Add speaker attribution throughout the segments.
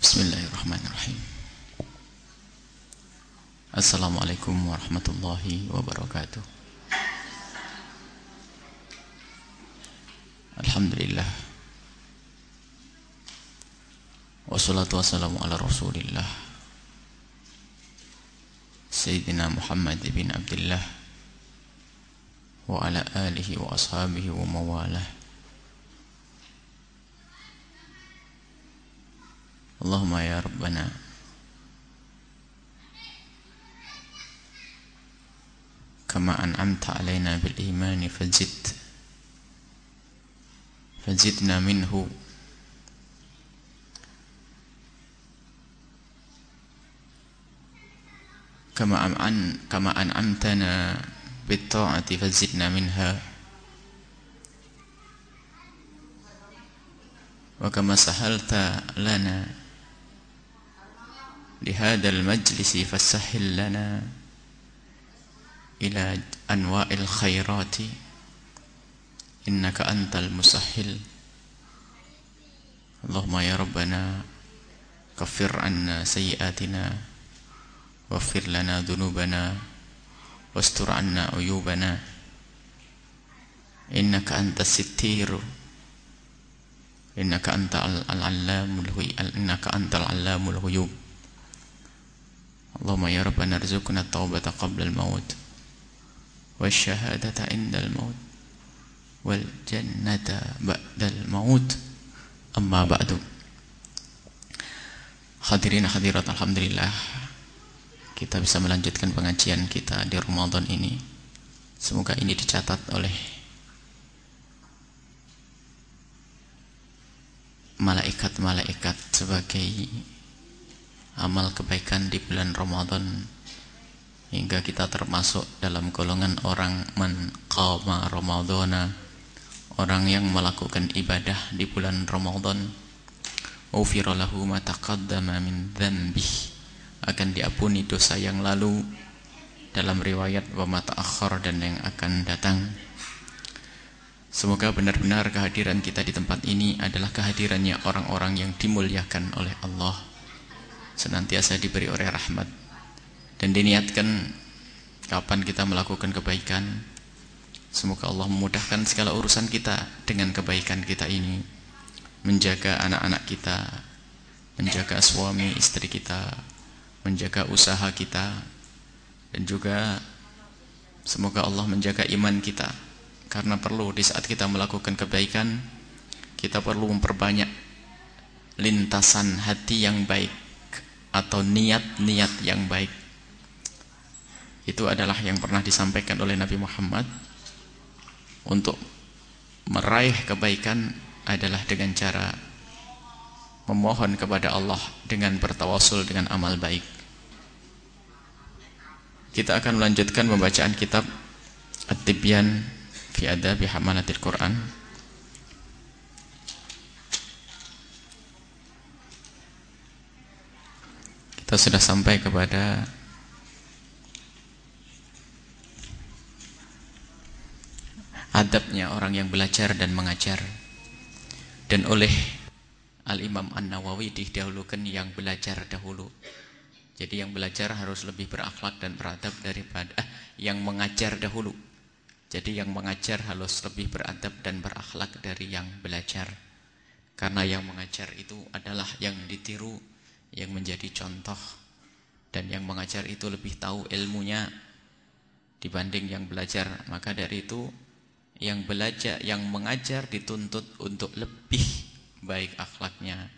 Speaker 1: Bismillahirrahmanirrahim Assalamualaikum warahmatullahi wabarakatuh Alhamdulillah Wassalatu wassalamu ala rasulillah Sayyidina Muhammad bin Abdullah Wa ala alihi wa ashabihi wa mawalah Allahumma ya Rabbana اللهم يا ربنا. كما أنعمت علينا بالإيمان فزد. فزدنا منه. كما أمعن كما أنعمتنا بالطاعة فزدنا منها. وكما سهلت لنا لهذا المجلس فسهل لنا إلى أنواع الخيرات. إنك أنت المسهل. اللهم يا ربنا كفر عنا سيئاتنا واغفر لنا ذنوبنا واستر عنا عيوبنا. إنك أنت الستير. إنك أنت العلام إنك أنت العلام الغيوب. اللهم يا ربنا ارزقنا التوبة قبل الموت والشهادة عند الموت والجنة بعد الموت أما بعد Hadirin hadirat Alhamdulillah Kita bisa melanjutkan pengajian kita di Ramadan ini Semoga ini dicatat oleh Malaikat-malaikat sebagai amal kebaikan di bulan Ramadan hingga kita termasuk dalam golongan orang man qama ramadhana orang yang melakukan ibadah di bulan Ramadan ufira lahu ma taqaddama min dhanbih akan diampuni dosa yang lalu. Dalam riwayat wa ma ta'akhkhar dan yang akan datang. Semoga benar-benar kehadiran kita di tempat ini adalah kehadirannya orang-orang yang dimuliakan oleh Allah senantiasa diberi oleh rahmat. Dan diniatkan kapan kita melakukan kebaikan. Semoga Allah memudahkan segala urusan kita dengan kebaikan kita ini. Menjaga anak-anak kita menjaga suami istri kita menjaga usaha kita. Dan juga semoga Allah menjaga iman kita. Karena perlu di saat kita melakukan kebaikan kita perlu memperbanyak lintasan hati yang baik atau niat-niat yang baik. Itu adalah yang pernah disampaikan oleh Nabi Muhammad. Untuk meraih kebaikan adalah dengan cara memohon kepada Allah dengan bertawasul dengan amal baik. Kita akan melanjutkan pembacaan kitab At-Tibyan fi Adabi Hamalatil Quran kita sudah sampai kepada adabnya orang yang belajar dan mengajar. Dan oleh Al-Imam An-Nawawi didahulukan yang belajar dahulu. Jadi yang belajar harus lebih berakhlak dan beradab daripada eh, yang mengajar dahulu. Jadi yang mengajar harus lebih beradab dan berakhlak dari yang belajar. Karena yang mengajar itu adalah yang ditiru yang menjadi contoh dan yang mengajar itu lebih tahu ilmunya dibanding yang belajar. Maka dari itu yang belajar yang mengajar dituntut untuk lebih baik akhlaknya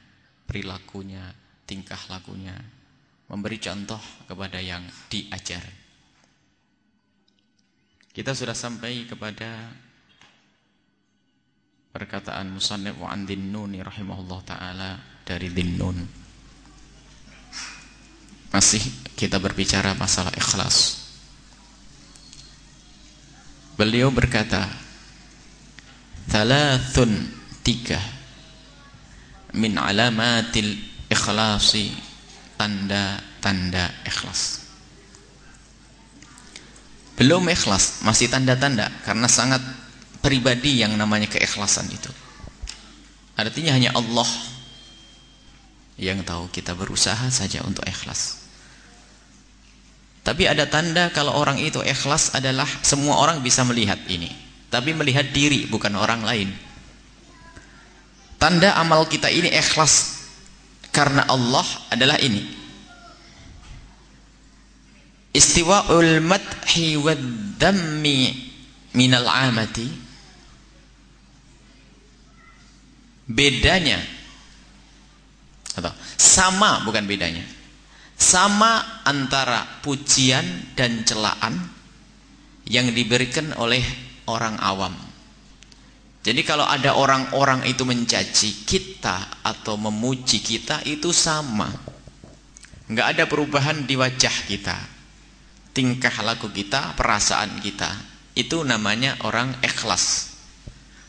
Speaker 1: perilakunya tingkah lakunya. Memberi contoh kepada yang diajar. Kita sudah sampai kepada perkataan musannif wa an rahimahullah taala dari dinnun masih kita berbicara masalah ikhlas. Beliau berkata, Thalathun tiga min alamatil ikhlasi tanda-tanda ikhlas. Belum ikhlas, masih tanda-tanda karena sangat pribadi yang namanya keikhlasan itu. Artinya hanya Allah yang tahu kita berusaha saja untuk ikhlas tapi ada tanda kalau orang itu ikhlas adalah semua orang bisa melihat ini. Tapi melihat diri bukan orang lain. Tanda amal kita ini ikhlas karena Allah adalah ini. Istiwa'ul madhi wad dammi minal amati. Bedanya atau sama bukan bedanya sama antara pujian dan celaan yang diberikan oleh orang awam. Jadi kalau ada orang-orang itu mencaci kita atau memuji kita itu sama. Enggak ada perubahan di wajah kita. Tingkah laku kita, perasaan kita. Itu namanya orang ikhlas.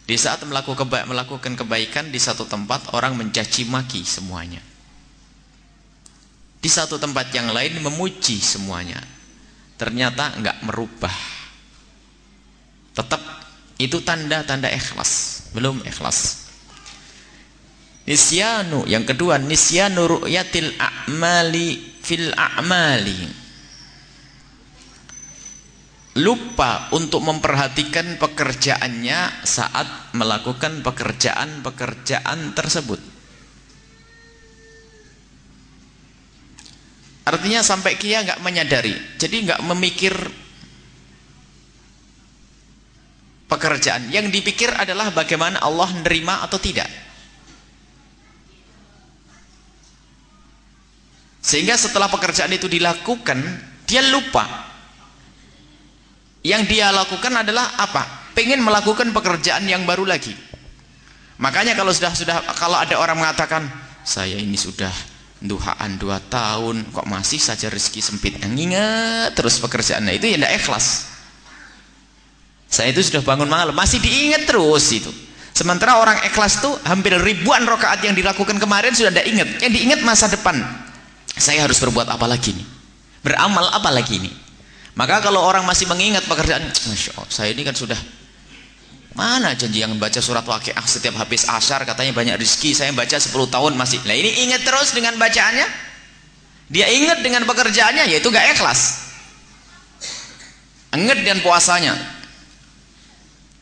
Speaker 1: Di saat melakukan kebaikan di satu tempat orang mencaci maki semuanya di satu tempat yang lain memuji semuanya. Ternyata enggak merubah. Tetap itu tanda-tanda ikhlas. Belum ikhlas. Nisyanu yang kedua nisyanu ru'yatil a'mali fil a'mali. Lupa untuk memperhatikan pekerjaannya saat melakukan pekerjaan-pekerjaan tersebut Artinya sampai kia nggak menyadari. Jadi nggak memikir pekerjaan. Yang dipikir adalah bagaimana Allah menerima atau tidak. Sehingga setelah pekerjaan itu dilakukan, dia lupa. Yang dia lakukan adalah apa? Pengen melakukan pekerjaan yang baru lagi. Makanya kalau sudah sudah kalau ada orang mengatakan, saya ini sudah duhaan dua tahun kok masih saja rezeki sempit. Yang ingat terus pekerjaannya. Itu ya tidak ikhlas. Saya itu sudah bangun malam masih diingat terus itu. Sementara orang ikhlas tuh hampir ribuan rokaat yang dilakukan kemarin sudah tidak ingat yang diingat masa depan. Saya harus berbuat apa lagi nih? Beramal apa lagi nih? Maka kalau orang masih mengingat pekerjaan Masya Allah saya ini kan sudah Mana janji yang membaca surat waqiah setiap habis asar katanya banyak rezeki. Saya baca 10 tahun masih. Nah ini ingat terus dengan bacaannya. Dia ingat dengan pekerjaannya yaitu gak ikhlas. Ingat dengan puasanya.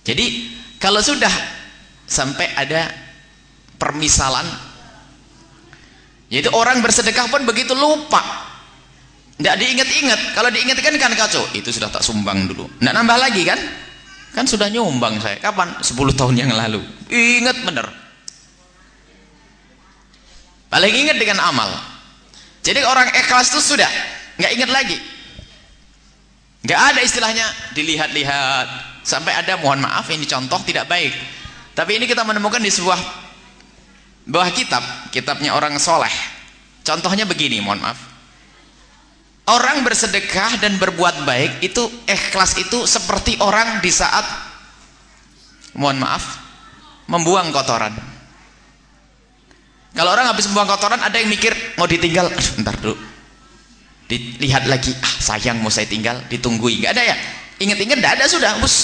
Speaker 1: Jadi kalau sudah sampai ada permisalan yaitu orang bersedekah pun begitu lupa. Tidak diingat-ingat. Kalau diingatkan kan kacau. Itu sudah tak sumbang dulu. Tidak nambah lagi kan? Kan sudah nyumbang saya. Kapan? 10 tahun yang lalu. Ingat benar. Paling ingat dengan amal. Jadi orang ikhlas itu sudah nggak ingat lagi. Nggak ada istilahnya dilihat-lihat sampai ada mohon maaf ini contoh tidak baik. Tapi ini kita menemukan di sebuah bawah kitab, kitabnya orang soleh. Contohnya begini, mohon maaf. Orang bersedekah dan berbuat baik itu ikhlas itu seperti orang di saat mohon maaf membuang kotoran. Kalau orang habis membuang kotoran ada yang mikir mau ditinggal, ntar dulu. Dilihat lagi, ah sayang mau saya tinggal, ditunggui. Enggak ada ya? Ingat-ingat enggak ada sudah, bus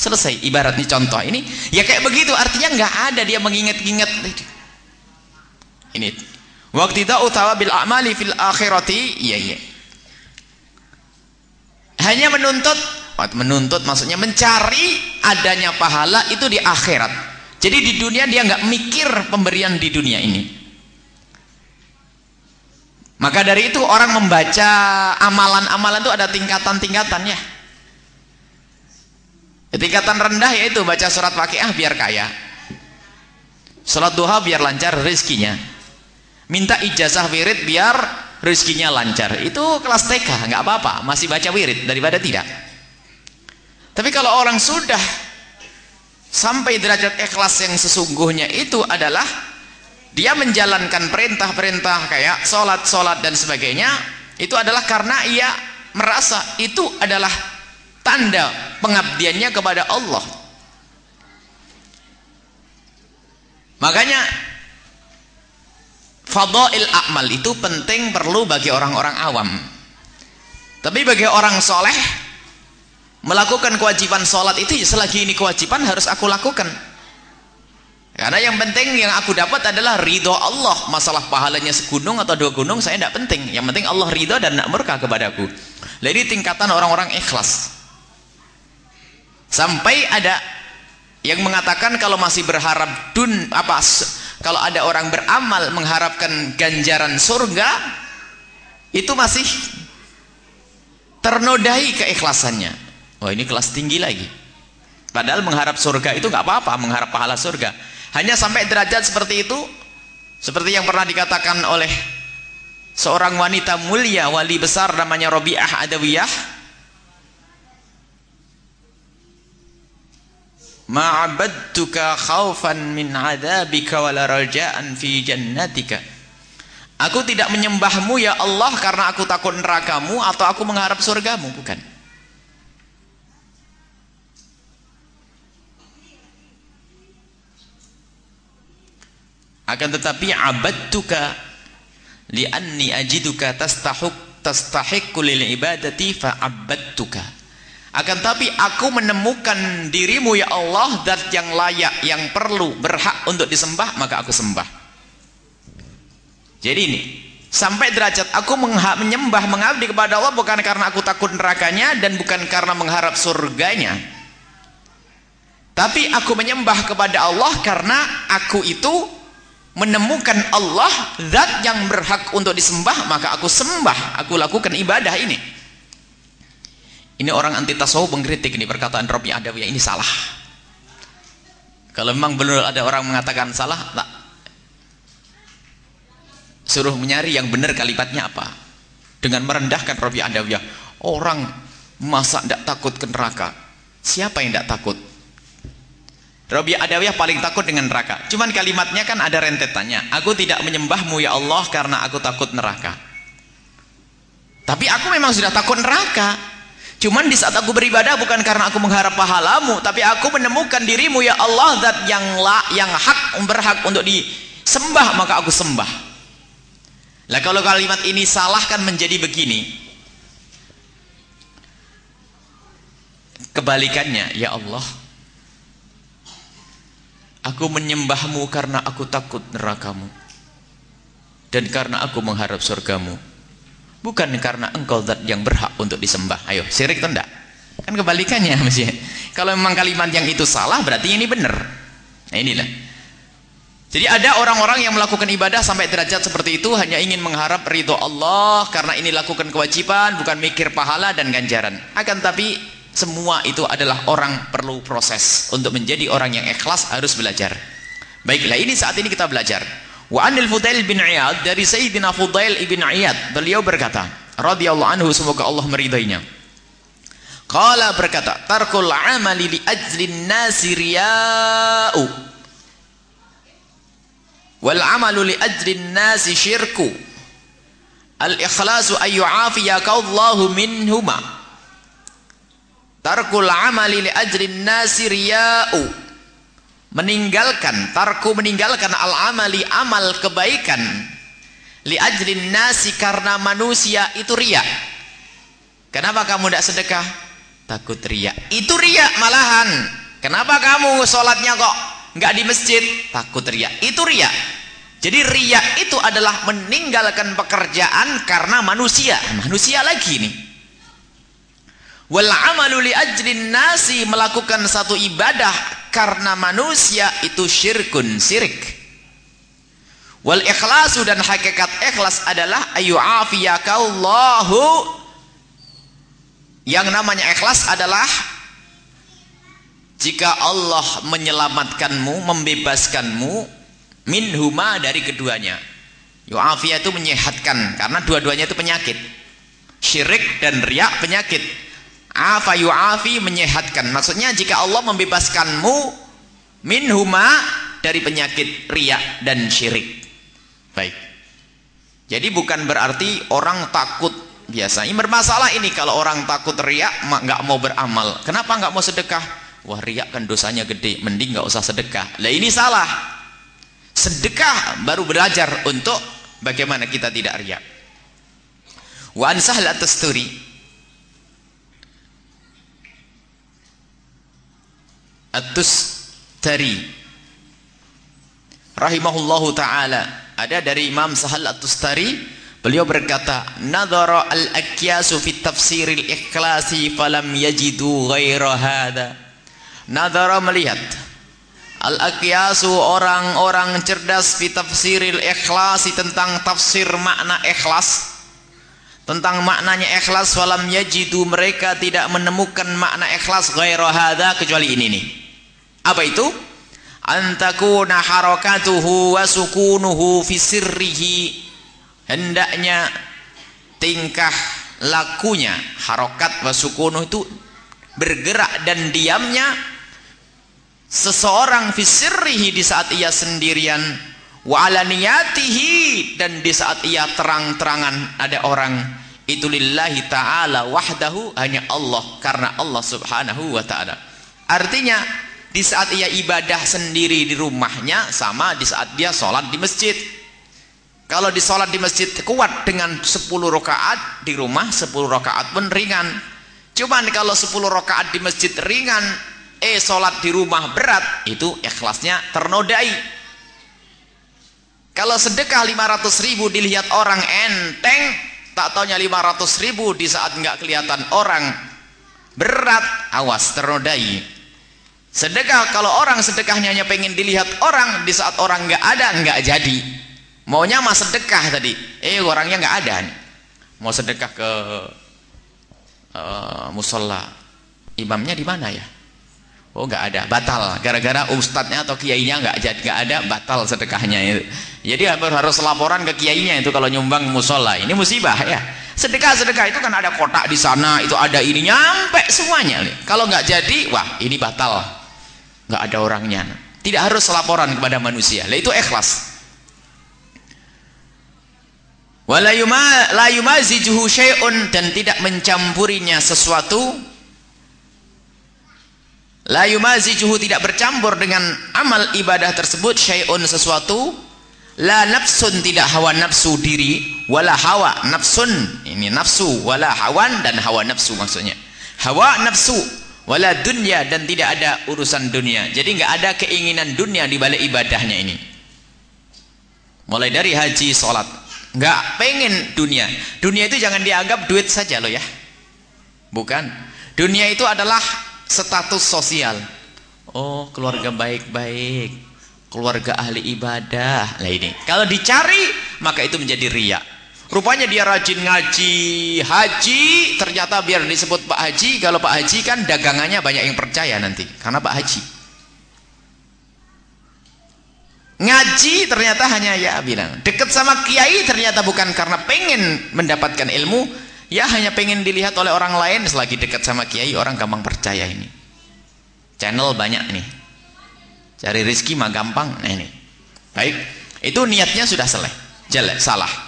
Speaker 1: selesai. Ibarat nih contoh ini, ya kayak begitu artinya enggak ada dia mengingat-ingat. Ini waktu itu utawa bil amali fil akhirati, iya iya hanya menuntut menuntut maksudnya mencari adanya pahala itu di akhirat. Jadi di dunia dia nggak mikir pemberian di dunia ini. Maka dari itu orang membaca amalan-amalan itu ada tingkatan-tingkatannya tingkatan rendah yaitu baca surat waqiah biar kaya. Sholat duha biar lancar rezekinya. Minta ijazah wirid biar rezekinya lancar. Itu kelas TK nggak apa-apa. Masih baca wirid daripada tidak. Tapi kalau orang sudah sampai derajat ikhlas yang sesungguhnya itu adalah dia menjalankan perintah-perintah kayak sholat, sholat dan sebagainya itu adalah karena ia merasa itu adalah tanda pengabdiannya kepada Allah. Makanya fadail akmal itu penting perlu bagi orang-orang awam tapi bagi orang soleh melakukan kewajiban sholat itu selagi ini kewajiban harus aku lakukan Karena yang penting yang aku dapat adalah ridho Allah. Masalah pahalanya segunung atau dua gunung saya tidak penting. Yang penting Allah ridho dan nak murka kepadaku. Jadi tingkatan orang-orang ikhlas. Sampai ada yang mengatakan kalau masih berharap dun apa kalau ada orang beramal mengharapkan ganjaran surga itu masih ternodai keikhlasannya. Wah ini kelas tinggi lagi. Padahal mengharap surga itu nggak apa-apa, mengharap pahala surga. Hanya sampai derajat seperti itu seperti yang pernah dikatakan oleh seorang wanita mulia wali besar namanya Robiah Adawiyah Ma'abadtuka khawfan min adabika wala raja'an fi jannatika. Aku tidak menyembahmu ya Allah karena aku takut nerakamu atau aku mengharap surgamu bukan? Akan tetapi abadtuka li'anni ajiduka tastahuk tastahiqu lil ibadati fa abadtuka akan tapi aku menemukan dirimu ya Allah zat yang layak yang perlu berhak untuk disembah maka aku sembah. Jadi ini sampai derajat aku menyembah mengabdi kepada Allah bukan karena aku takut nerakanya dan bukan karena mengharap surganya. Tapi aku menyembah kepada Allah karena aku itu menemukan Allah zat yang berhak untuk disembah maka aku sembah aku lakukan ibadah ini ini orang anti tasawuf mengkritik ini perkataan Rabi Adawiyah ini salah kalau memang benar ada orang mengatakan salah tak suruh mencari yang benar kalimatnya apa dengan merendahkan Rabi Adawiyah orang masa tidak takut ke neraka siapa yang tidak takut Rabi Adawiyah paling takut dengan neraka. Cuman kalimatnya kan ada rentetannya. Aku tidak menyembahmu ya Allah karena aku takut neraka. Tapi aku memang sudah takut neraka. Cuman di saat aku beribadah bukan karena aku mengharap pahalamu, tapi aku menemukan dirimu ya Allah zat yang la, yang hak berhak untuk disembah maka aku sembah. Lah kalau kalimat ini salah kan menjadi begini. Kebalikannya, ya Allah, Aku menyembahmu karena aku takut nerakamu. Dan karena aku mengharap surgamu. Bukan karena engkau zat yang berhak untuk disembah. Ayo, sirik atau enggak? Kan kebalikannya mesti. Kalau memang kalimat yang itu salah, berarti ini benar. Nah inilah. Jadi ada orang-orang yang melakukan ibadah sampai derajat seperti itu hanya ingin mengharap ridho Allah karena ini lakukan kewajiban, bukan mikir pahala dan ganjaran. Akan tapi semua itu adalah orang perlu proses untuk menjadi orang yang ikhlas harus belajar baiklah ini saat ini kita belajar wa anil fudail bin iyad dari sayyidina fudail ibn iyad beliau berkata radhiyallahu anhu semoga Allah meridainya qala berkata tarkul amali li ajlin nasi riya'u wal amalu li ajlin nasi syirku al ikhlasu ayyu'afiyaka Allahu minhuma tarkul amali li ajrin nasi riya'u meninggalkan tarku meninggalkan al amali amal kebaikan. Li ajrin nasi karena manusia itu riya. Kenapa kamu tidak sedekah? Takut riya. Itu riya malahan. Kenapa kamu sholatnya kok nggak di masjid? Takut riya. Itu riya. Jadi riya itu adalah meninggalkan pekerjaan karena manusia. Manusia lagi nih. Wal amalu li ajlin nasi melakukan satu ibadah karena manusia itu syirkun sirik wal ikhlasu dan hakikat ikhlas adalah ayu afiyakallahu yang namanya ikhlas adalah jika Allah menyelamatkanmu membebaskanmu minhuma dari keduanya. Yu'afiyah itu menyehatkan karena dua-duanya itu penyakit. Syirik dan riak penyakit afa yu'afi? Menyehatkan. Maksudnya jika Allah membebaskanmu minhuma dari penyakit riak dan syirik. Baik. Jadi bukan berarti orang takut biasa. Ini bermasalah ini. Kalau orang takut riak nggak mau beramal. Kenapa nggak mau sedekah? Wah riak kan dosanya gede. Mending nggak usah sedekah. Lah ini salah. Sedekah baru belajar untuk bagaimana kita tidak riak. Wa an tasturi Atus tari rahimahullahu taala. Ada dari Imam Sahal At-Tustari. Beliau berkata nadhara al-akyasu fi tafsiril ikhlasi falam yajidu ghaira hadha. Nadhara melihat Al-Aqyasu orang-orang cerdas fi tafsiril ikhlasi tentang tafsir makna ikhlas. Tentang maknanya ikhlas walam yajidu mereka tidak menemukan makna ikhlas ghairu hadza kecuali ini nih apa itu? Antakuna harakatuhu wa sukunuhu fi sirrihi. Hendaknya tingkah lakunya harokat wa sukunuh itu bergerak dan diamnya seseorang fisirrihi di saat ia sendirian wa alaniyatihi dan di saat ia terang-terangan ada orang. Itu lillahi ta'ala wahdahu hanya Allah karena Allah subhanahu wa ta'ala. Artinya di saat ia ibadah sendiri di rumahnya sama di saat dia sholat di masjid. Kalau di sholat di masjid kuat dengan 10 rakaat di rumah 10 rakaat pun ringan. Cuman kalau 10 rakaat di masjid ringan eh sholat di rumah berat itu ikhlasnya ternodai. Kalau sedekah 500 ribu dilihat orang enteng tak taunya 500 ribu di saat nggak kelihatan orang berat awas ternodai sedekah kalau orang sedekahnya hanya pengen dilihat orang di saat orang nggak ada nggak jadi maunya mah sedekah tadi eh orangnya nggak ada mau sedekah ke uh, musola imamnya di mana ya Oh nggak ada, batal. Gara-gara ustadznya atau kiainya nggak jadi nggak ada, batal sedekahnya itu. Jadi harus laporan ke kiainya itu kalau nyumbang musola. Ini musibah ya. Sedekah-sedekah itu kan ada kotak di sana, itu ada ini nyampe semuanya. Kalau nggak jadi, wah ini batal. Nggak ada orangnya. Tidak harus laporan kepada manusia. Lah itu ikhlas. Wala yumazijuhu syai'un dan tidak mencampurinya sesuatu la yumazijuhu tidak bercampur dengan amal ibadah tersebut syai'un sesuatu la nafsun tidak hawa nafsu diri wala hawa nafsun ini nafsu wala hawan dan hawa nafsu maksudnya hawa nafsu wala dunya dan tidak ada urusan dunia. Jadi enggak ada keinginan dunia di balik ibadahnya ini. Mulai dari haji salat enggak pengen dunia. Dunia itu jangan dianggap duit saja loh ya. Bukan. Dunia itu adalah status sosial. Oh keluarga baik-baik. Keluarga ahli ibadah. Lah ini. Kalau dicari maka itu menjadi riak rupanya dia rajin ngaji. Haji ternyata biar disebut Pak Haji kalau Pak Haji kan dagangannya banyak yang percaya nanti karena Pak Haji. Ngaji ternyata hanya ya bilang. Deket sama kiai ternyata bukan karena pengen mendapatkan ilmu ya hanya pengen dilihat oleh orang lain. Selagi dekat sama kiai orang gampang percaya ini. Channel banyak nih. Cari rezeki mah gampang. Nah ini. Baik. Itu niatnya sudah selesai. Jelek salah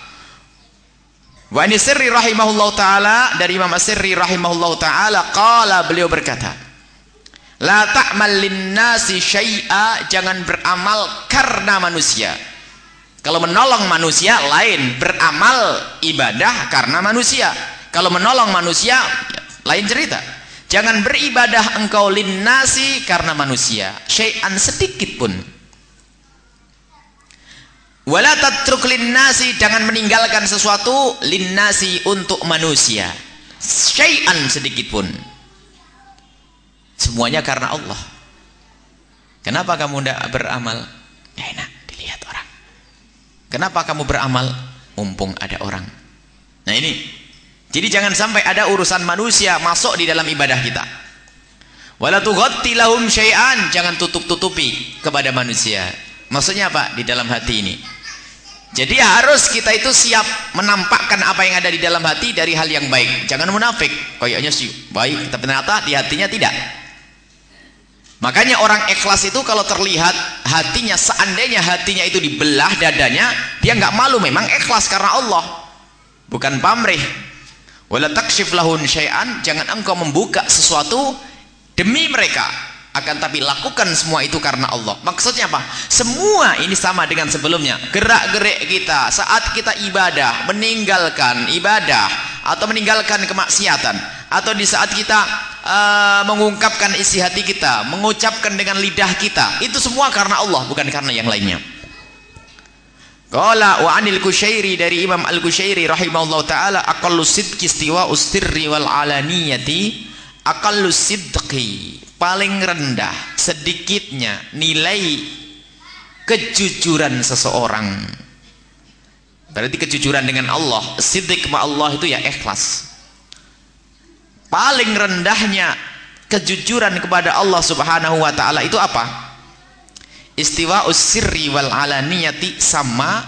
Speaker 1: wa ini sirri rahimahullah ta'ala dari Imam Sirri rahimahullah ta'ala qala beliau berkata la ta'mal linnasi syai'a jangan beramal karena manusia kalau menolong manusia lain beramal ibadah karena manusia. Kalau menolong manusia lain cerita. Jangan beribadah engkau linnasi karena manusia. Syai'an sedikit pun. Wala tatruk linnasi jangan meninggalkan sesuatu linnasi untuk manusia. Syai'an sedikit pun. Semuanya karena Allah. Kenapa kamu tidak beramal? Ya enak. Kenapa kamu beramal? Mumpung ada orang. Nah ini. Jadi jangan sampai ada urusan manusia masuk di dalam ibadah kita. Wala tughatti lahum syai'an, jangan tutup-tutupi kepada manusia. Maksudnya apa? Di dalam hati ini. Jadi harus kita itu siap menampakkan apa yang ada di dalam hati dari hal yang baik. Jangan munafik. Kayaknya sih baik, tapi ternyata di hatinya tidak. Makanya orang ikhlas itu kalau terlihat hatinya seandainya hatinya itu dibelah dadanya, dia nggak malu memang ikhlas karena Allah. Bukan pamrih. Wala takshif lahun syai'an, jangan engkau membuka sesuatu demi mereka. Akan tapi lakukan semua itu karena Allah. Maksudnya apa? Semua ini sama dengan sebelumnya. Gerak-gerik kita saat kita ibadah, meninggalkan ibadah atau meninggalkan kemaksiatan atau di saat kita uh, mengungkapkan isi hati kita mengucapkan dengan lidah kita itu semua karena Allah bukan karena yang lainnya Qala wa anil Kusyairi dari Imam Al-Kusyairi rahimahullah taala aqallu sidqi istiwa ustirri wal alaniyati aqallu sidqi paling rendah sedikitnya nilai kejujuran seseorang. Berarti kejujuran dengan Allah sidq ma Allah itu ya ikhlas. Paling rendahnya kejujuran kepada Allah subhanahu wa ta'ala itu apa? Istiwa usirri wal alaniyati sama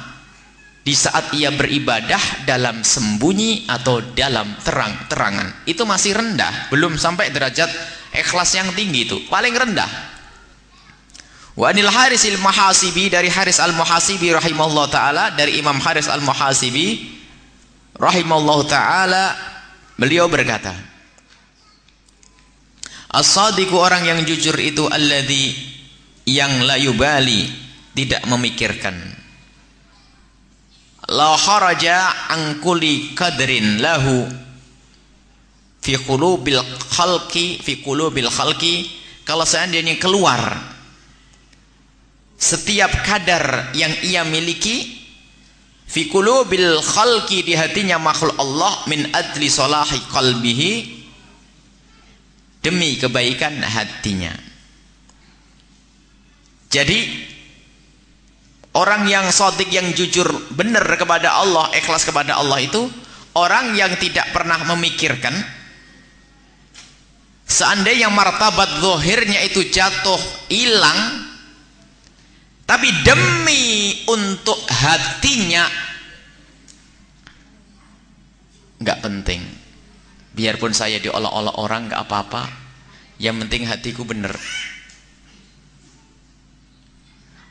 Speaker 1: di saat ia beribadah dalam sembunyi atau dalam terang-terangan. Itu masih rendah belum sampai derajat ikhlas yang tinggi itu paling rendah. Wa anil haris al muhasibi dari haris al muhasibi rahimahullah ta'ala dari imam haris al muhasibi rahimahullah ta'ala beliau berkata as-sadiku orang yang jujur itu alladhi yang layu bali tidak memikirkan. La kharaja an kulli qadrin lahu fi qulubil khalqi fi qulubil khalqi kalau seandainya keluar setiap kadar yang ia miliki fi qulubil khalqi di hatinya makhluk Allah min adli salahi qalbihi demi kebaikan hatinya. Jadi orang yang sodik yang jujur benar kepada Allah, ikhlas kepada Allah itu orang yang tidak pernah memikirkan seandainya martabat zohirnya itu jatuh hilang tapi demi untuk hatinya nggak penting. Biarpun saya diolok-olok orang nggak apa-apa. Yang penting hatiku benar.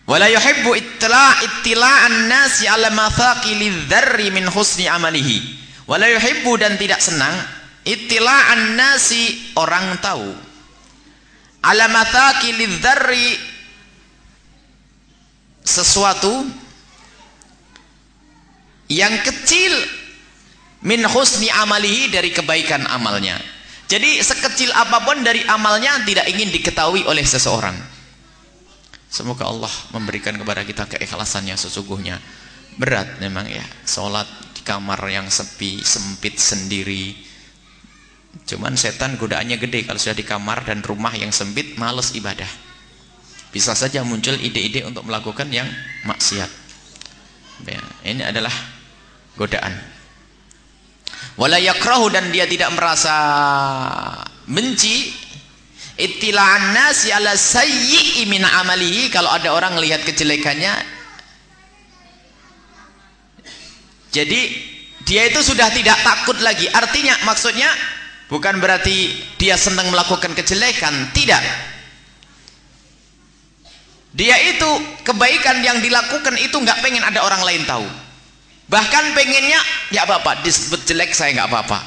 Speaker 1: Wala yuhibbu ittila' ittila'an nasi ala mathaqili dzarri min husni amalihi. Wala yuhibbu dan tidak senang ittila'an nasi orang tahu ala mathaqili dzarri sesuatu yang kecil min husni amalihi dari kebaikan amalnya jadi sekecil apa pun dari amalnya tidak ingin diketahui oleh seseorang Semoga Allah memberikan kepada kita keikhlasan yang sesungguhnya. Berat memang ya, sholat di kamar yang sepi, sempit sendiri. Cuman setan godaannya gede kalau sudah di kamar dan rumah yang sempit, males ibadah. Bisa saja muncul ide-ide untuk melakukan yang maksiat. Ya, ini adalah godaan. Wala yakrahu dan dia tidak merasa benci ittila'an nasi ala sayyi'i min amalihi kalau ada orang melihat kejelekannya jadi dia itu sudah tidak takut lagi artinya maksudnya bukan berarti dia senang melakukan kejelekan tidak. Dia itu kebaikan yang dilakukan itu nggak pengen ada orang lain tahu. Bahkan pengennya ya apa-apa disebut jelek saya nggak apa-apa.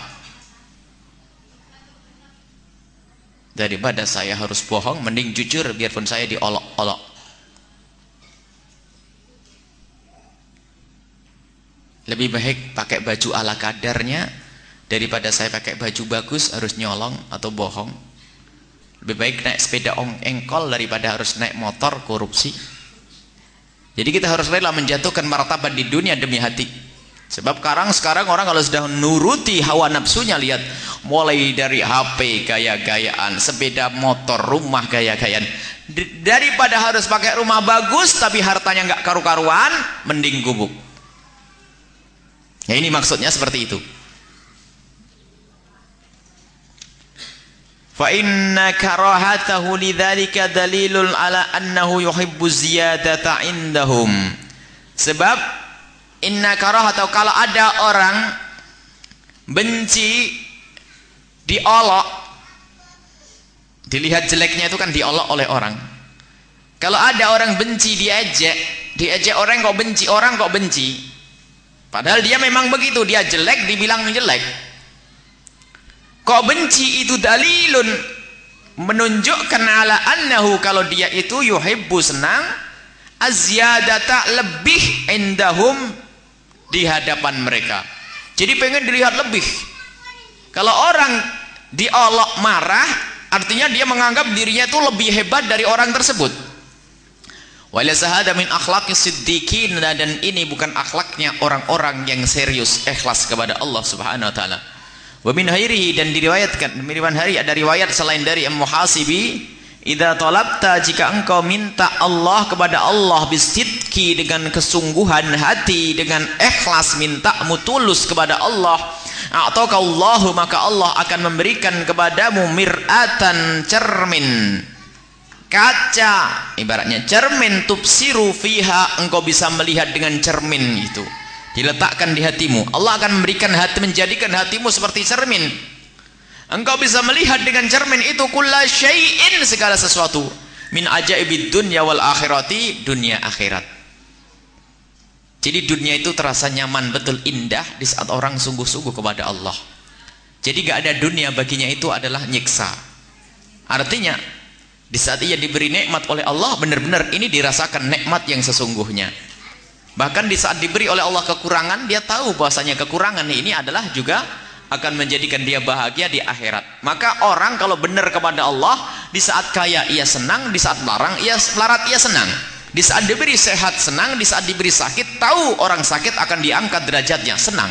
Speaker 1: Daripada saya harus bohong mending jujur biarpun saya diolok-olok. Lebih baik pakai baju ala kadarnya daripada saya pakai baju bagus harus nyolong atau bohong lebih baik naik sepeda ong engkol daripada harus naik motor korupsi jadi kita harus rela menjatuhkan martabat di dunia demi hati Sebab sekarang sekarang orang kalau sudah nuruti hawa nafsunya lihat mulai dari HP gaya-gayaan, sepeda motor, rumah gaya-gayaan. Daripada harus pakai rumah bagus tapi hartanya nggak karu-karuan, mending gubuk. Ya ini maksudnya seperti itu. Fa inna karahatahu lidzalika dalilun ala annahu yuhibbu ziyadata indahum. Sebab inna karah atau kalau ada orang benci diolok dilihat jeleknya itu kan diolok oleh orang. Kalau ada orang benci diejek diejek orang kok benci orang kok benci. Padahal dia memang begitu dia jelek dibilang jelek kok benci itu dalilun menunjukkan ala annahu kalau dia itu yuhibbu senang azyadata lebih indahum di hadapan mereka. Jadi pengen dilihat lebih. Kalau orang diolok marah artinya dia menganggap dirinya itu lebih hebat dari orang tersebut. Walasahada min akhlaqis siddiqin dan ini bukan akhlaknya orang-orang yang serius ikhlas kepada Allah Subhanahu wa taala. Wa min dan diriwayatkan riwayat hari ada riwayat selain dari Muhasibi Idza talabta jika engkau minta Allah kepada Allah bisidki dengan kesungguhan hati dengan ikhlas minta tulus kepada Allah atau Allahu maka Allah akan memberikan kepadamu mir'atan cermin. Kaca ibaratnya cermin tubsiru fiha engkau bisa melihat dengan cermin itu diletakkan di hatimu Allah akan memberikan hati menjadikan hatimu seperti cermin Engkau bisa melihat dengan cermin itu kulla syai'in segala sesuatu min ajaibid dunya wal akhirati dunia akhirat. Jadi dunia itu terasa nyaman betul indah di saat orang sungguh-sungguh kepada Allah. Jadi gak ada dunia baginya itu adalah nyiksa. Artinya di saat ia diberi nikmat oleh Allah benar-benar ini dirasakan nikmat yang sesungguhnya. Bahkan di saat diberi oleh Allah kekurangan dia tahu bahwasanya kekurangan ini adalah juga akan menjadikan dia bahagia di akhirat. Maka orang kalau benar kepada Allah di saat kaya ia senang di saat larang ia larat ia senang. Di saat diberi sehat senang di saat diberi sakit tahu orang sakit akan diangkat derajatnya senang.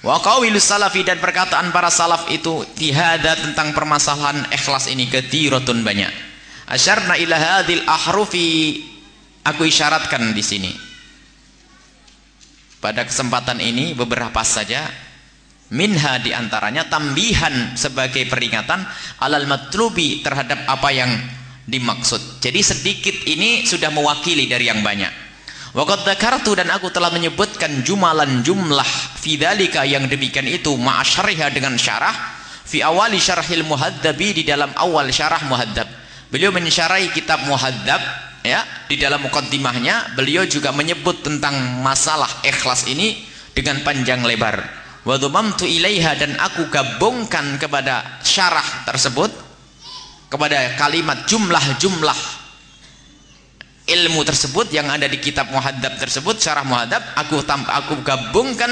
Speaker 1: Wa qawilus salafi dan perkataan para salaf itu tihada tentang permasalahan ikhlas ini ketiratun banyak. Asyarna ila hadil ahrufi aku isyaratkan di sini. Pada kesempatan ini beberapa saja minha di antaranya tambihan sebagai peringatan alal matlubi terhadap apa yang dimaksud. Jadi sedikit ini sudah mewakili dari yang banyak. Waqad dzakartu dan aku telah menyebutkan jumalan jumlah fidalika yang demikian itu ma'asyariha dengan syarah fi awali syarhil muhaddabi di dalam awal syarah muhaddab beliau mensyarahi kitab muhaddab ya di dalam mukaddimahnya beliau juga menyebut tentang masalah ikhlas ini dengan panjang lebar. Wa dhamamtu ilaiha dan aku gabungkan kepada syarah tersebut kepada kalimat jumlah-jumlah ilmu tersebut yang ada di kitab muhaddab tersebut syarah muhaddab aku aku gabungkan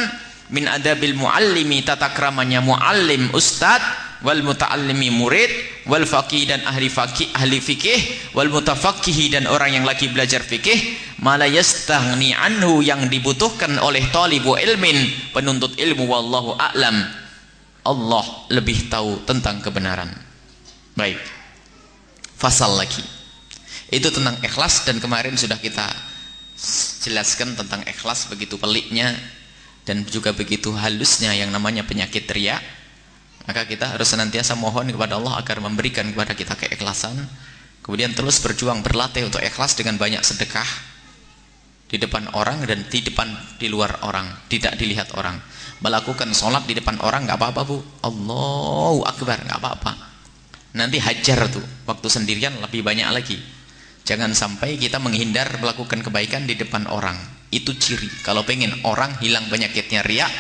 Speaker 1: min adabil muallimi tata kramanya muallim ustad wal muta'allimi murid wal faqih dan ahli faqih ahli fikih wal mutafaqqihi dan orang yang lagi belajar fikih mala yastaghni anhu yang dibutuhkan oleh talibu ilmin penuntut ilmu wallahu a'lam. Allah lebih tahu tentang kebenaran. Baik. Fasal lagi. Itu tentang ikhlas dan kemarin sudah kita jelaskan tentang ikhlas begitu peliknya dan juga begitu halusnya yang namanya penyakit riak maka kita harus senantiasa mohon kepada Allah agar memberikan kepada kita keikhlasan. Kemudian terus berjuang berlatih untuk ikhlas dengan banyak sedekah di depan orang dan di depan di luar orang tidak dilihat orang. Melakukan sholat di depan orang nggak apa-apa bu. Allahu Akbar nggak apa-apa. Nanti hajar tuh waktu sendirian lebih banyak lagi. Jangan sampai kita menghindar melakukan kebaikan di depan orang. Itu ciri. Kalau pengen orang hilang penyakitnya riak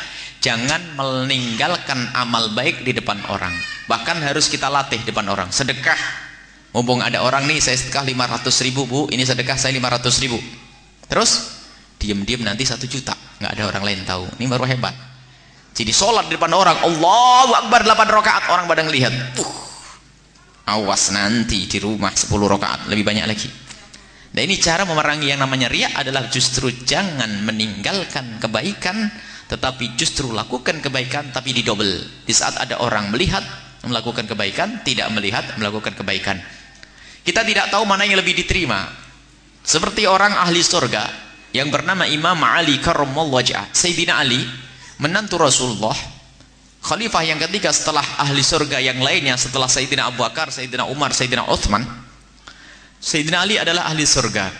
Speaker 1: jangan meninggalkan amal baik di depan orang. Bahkan harus kita latih depan orang. Sedekah. Mumpung ada orang nih saya sedekah 500 ribu bu. Ini sedekah saya 500 ribu. Terus diem-diem nanti satu juta. Nggak ada orang lain tahu. Ini baru hebat. Jadi sholat di depan orang Allahu Akbar 8 rakaat. Orang pada ngelihat uh, awas nanti di rumah 10 rakaat lebih banyak lagi. Dan ini cara memerangi yang namanya riak adalah justru jangan meninggalkan kebaikan tetapi justru lakukan kebaikan tapi didobel. Di saat ada orang melihat melakukan kebaikan, tidak melihat melakukan kebaikan. Kita tidak tahu mana yang lebih diterima. Seperti orang ahli surga yang bernama Imam Ali karramallahu wajah. Sayyidina Ali menantu Rasulullah khalifah yang ketiga setelah ahli surga yang lainnya setelah Sayyidina Abu Bakar, Sayyidina Umar, Sayyidina Uthman Sayyidina Ali adalah ahli surga.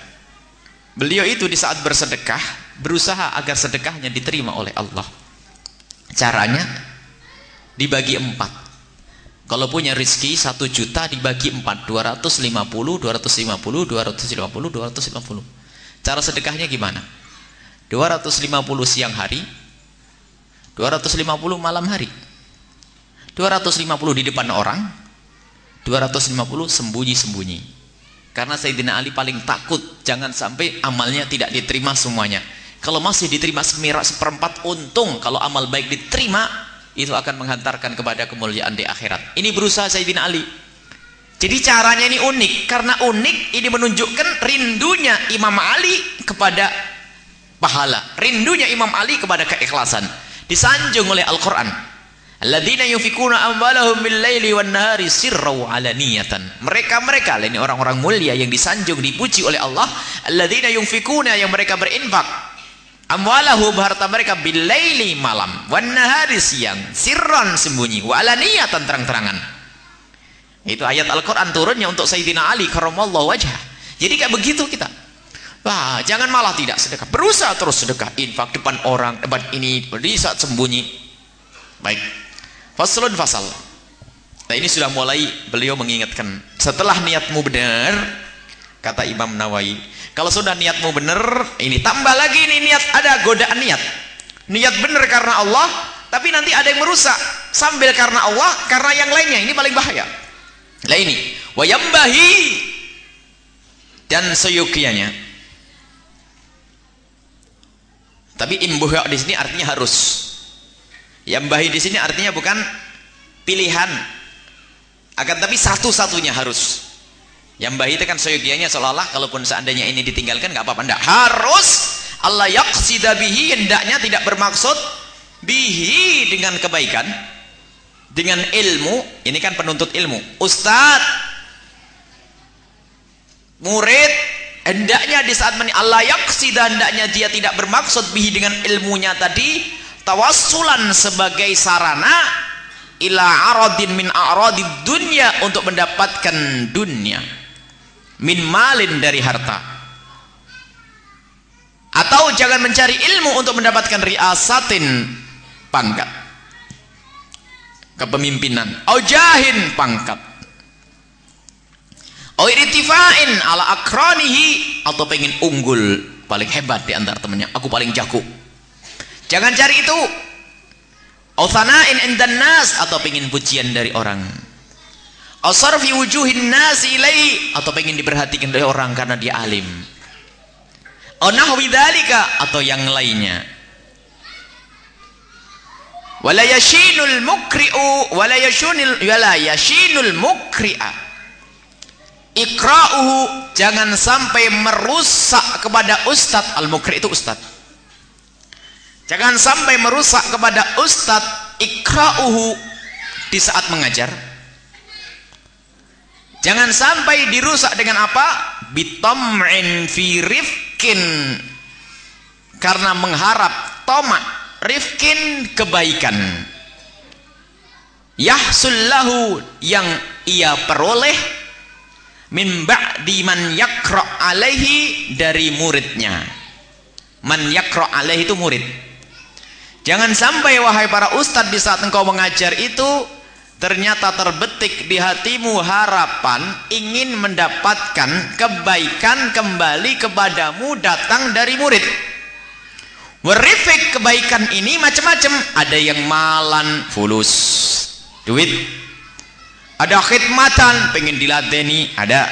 Speaker 1: Beliau itu di saat bersedekah berusaha agar sedekahnya diterima oleh Allah. Caranya dibagi empat. Kalau punya rizki satu juta dibagi empat, dua ratus lima puluh, dua ratus lima puluh, dua ratus lima puluh, dua ratus lima puluh. Cara sedekahnya gimana? Dua ratus lima puluh siang hari, dua ratus lima puluh malam hari, dua ratus lima puluh di depan orang, dua ratus lima puluh sembunyi-sembunyi. Karena Sayyidina Ali paling takut jangan sampai amalnya tidak diterima semuanya. Kalau masih diterima semirak seperempat untung kalau amal baik diterima itu akan menghantarkan kepada kemuliaan di akhirat. Ini berusaha Sayyidina Ali. Jadi caranya ini unik karena unik ini menunjukkan rindunya Imam Ali kepada pahala, rindunya Imam Ali kepada keikhlasan. Disanjung oleh Al-Qur'an. Alladzina yunfikuna amwalahum bil laili wan nahari alaniyatan. Mereka-mereka ini orang-orang mulia yang disanjung dipuji oleh Allah, alladzina yang mereka berinfak amwalahu harta mereka bil laili malam wan nahari siang, sirran sembunyi wa alaniyatan terang-terangan. Itu ayat Al-Qur'an turunnya untuk Sayyidina Ali karramallahu wajhah. Jadi kayak begitu kita. Wah, jangan malah tidak sedekah. Berusaha terus sedekah, infak depan orang, depan ini, di saat sembunyi. Baik. Faslun fasal. Nah ini sudah mulai beliau mengingatkan. Setelah niatmu benar, kata Imam Nawawi, kalau sudah niatmu benar, ini tambah lagi ini niat ada godaan niat. Niat benar karena Allah, tapi nanti ada yang merusak. Sambil karena Allah, karena yang lainnya. Ini paling bahaya. Nah ini, wayambahi dan seyukianya. Tapi imbuh di sini artinya harus. Yang bahi di sini artinya bukan pilihan. Akan tapi satu-satunya harus. Yang bahi itu kan soyogianya seolah-olah kalaupun seandainya ini ditinggalkan nggak apa-apa. Enggak. Harus Allah yaqsida bihi hendaknya tidak bermaksud bihi dengan kebaikan dengan ilmu ini kan penuntut ilmu ustad murid hendaknya di saat meni Allah yaqsida hendaknya dia tidak bermaksud bihi dengan ilmunya tadi tawassulan sebagai sarana ila aradin min aradid dunya untuk mendapatkan dunia min malin dari harta. Atau jangan mencari ilmu untuk mendapatkan riasatin pangkat. Kepemimpinan. Au jahin pangkat. Au irtifain ala akranihi. Atau pengen unggul paling hebat di antara temannya. Aku paling jago. Jangan cari itu. Authana'in indan nas. Atau pengen pujian dari orang. Asarfi wujuhin nas ilaihi atau pengen diperhatikan oleh orang karena dia alim. Nahwi dzalika atau yang lainnya. Wala yashinul mukri'u wala yashunil wala yashinul mukri'a. Ikra'uhu jangan sampai merusak kepada ustaz al-mukri itu ustaz Jangan sampai merusak kepada ustadz ikra'uhu di saat mengajar. Jangan sampai dirusak dengan apa? Bitam'in fi rifkin. Karena mengharap tomak rifkin kebaikan. Yahsullahu yang ia peroleh min ba'di man yakra alaihi dari muridnya. Man yakra alaihi itu murid Jangan sampai wahai para ustadz di saat engkau mengajar itu ternyata terbetik di hatimu harapan ingin mendapatkan kebaikan kembali kepadamu datang dari murid. Werifik kebaikan ini macam-macam. Ada yang malan fulus duit. Ada khidmatan pengen diladeni ada.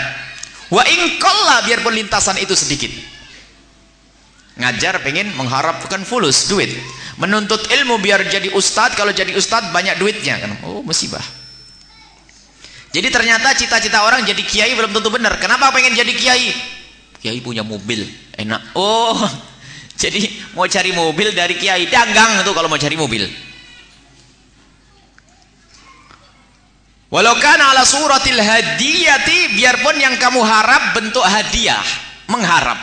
Speaker 1: Wa ingkalla biarpun lintasan itu sedikit. Ngajar pengen mengharapkan fulus duit menuntut ilmu biar jadi ustad kalau jadi ustad banyak duitnya. Kan oh musibah. Jadi ternyata cita-cita orang jadi kiai belum tentu benar. Kenapa pengen jadi kiai? Kiai punya mobil enak. Oh jadi mau cari mobil dari kiai dagang itu kalau mau cari mobil. Walau kan ala suratil hadiyati biarpun yang kamu harap bentuk hadiah mengharap.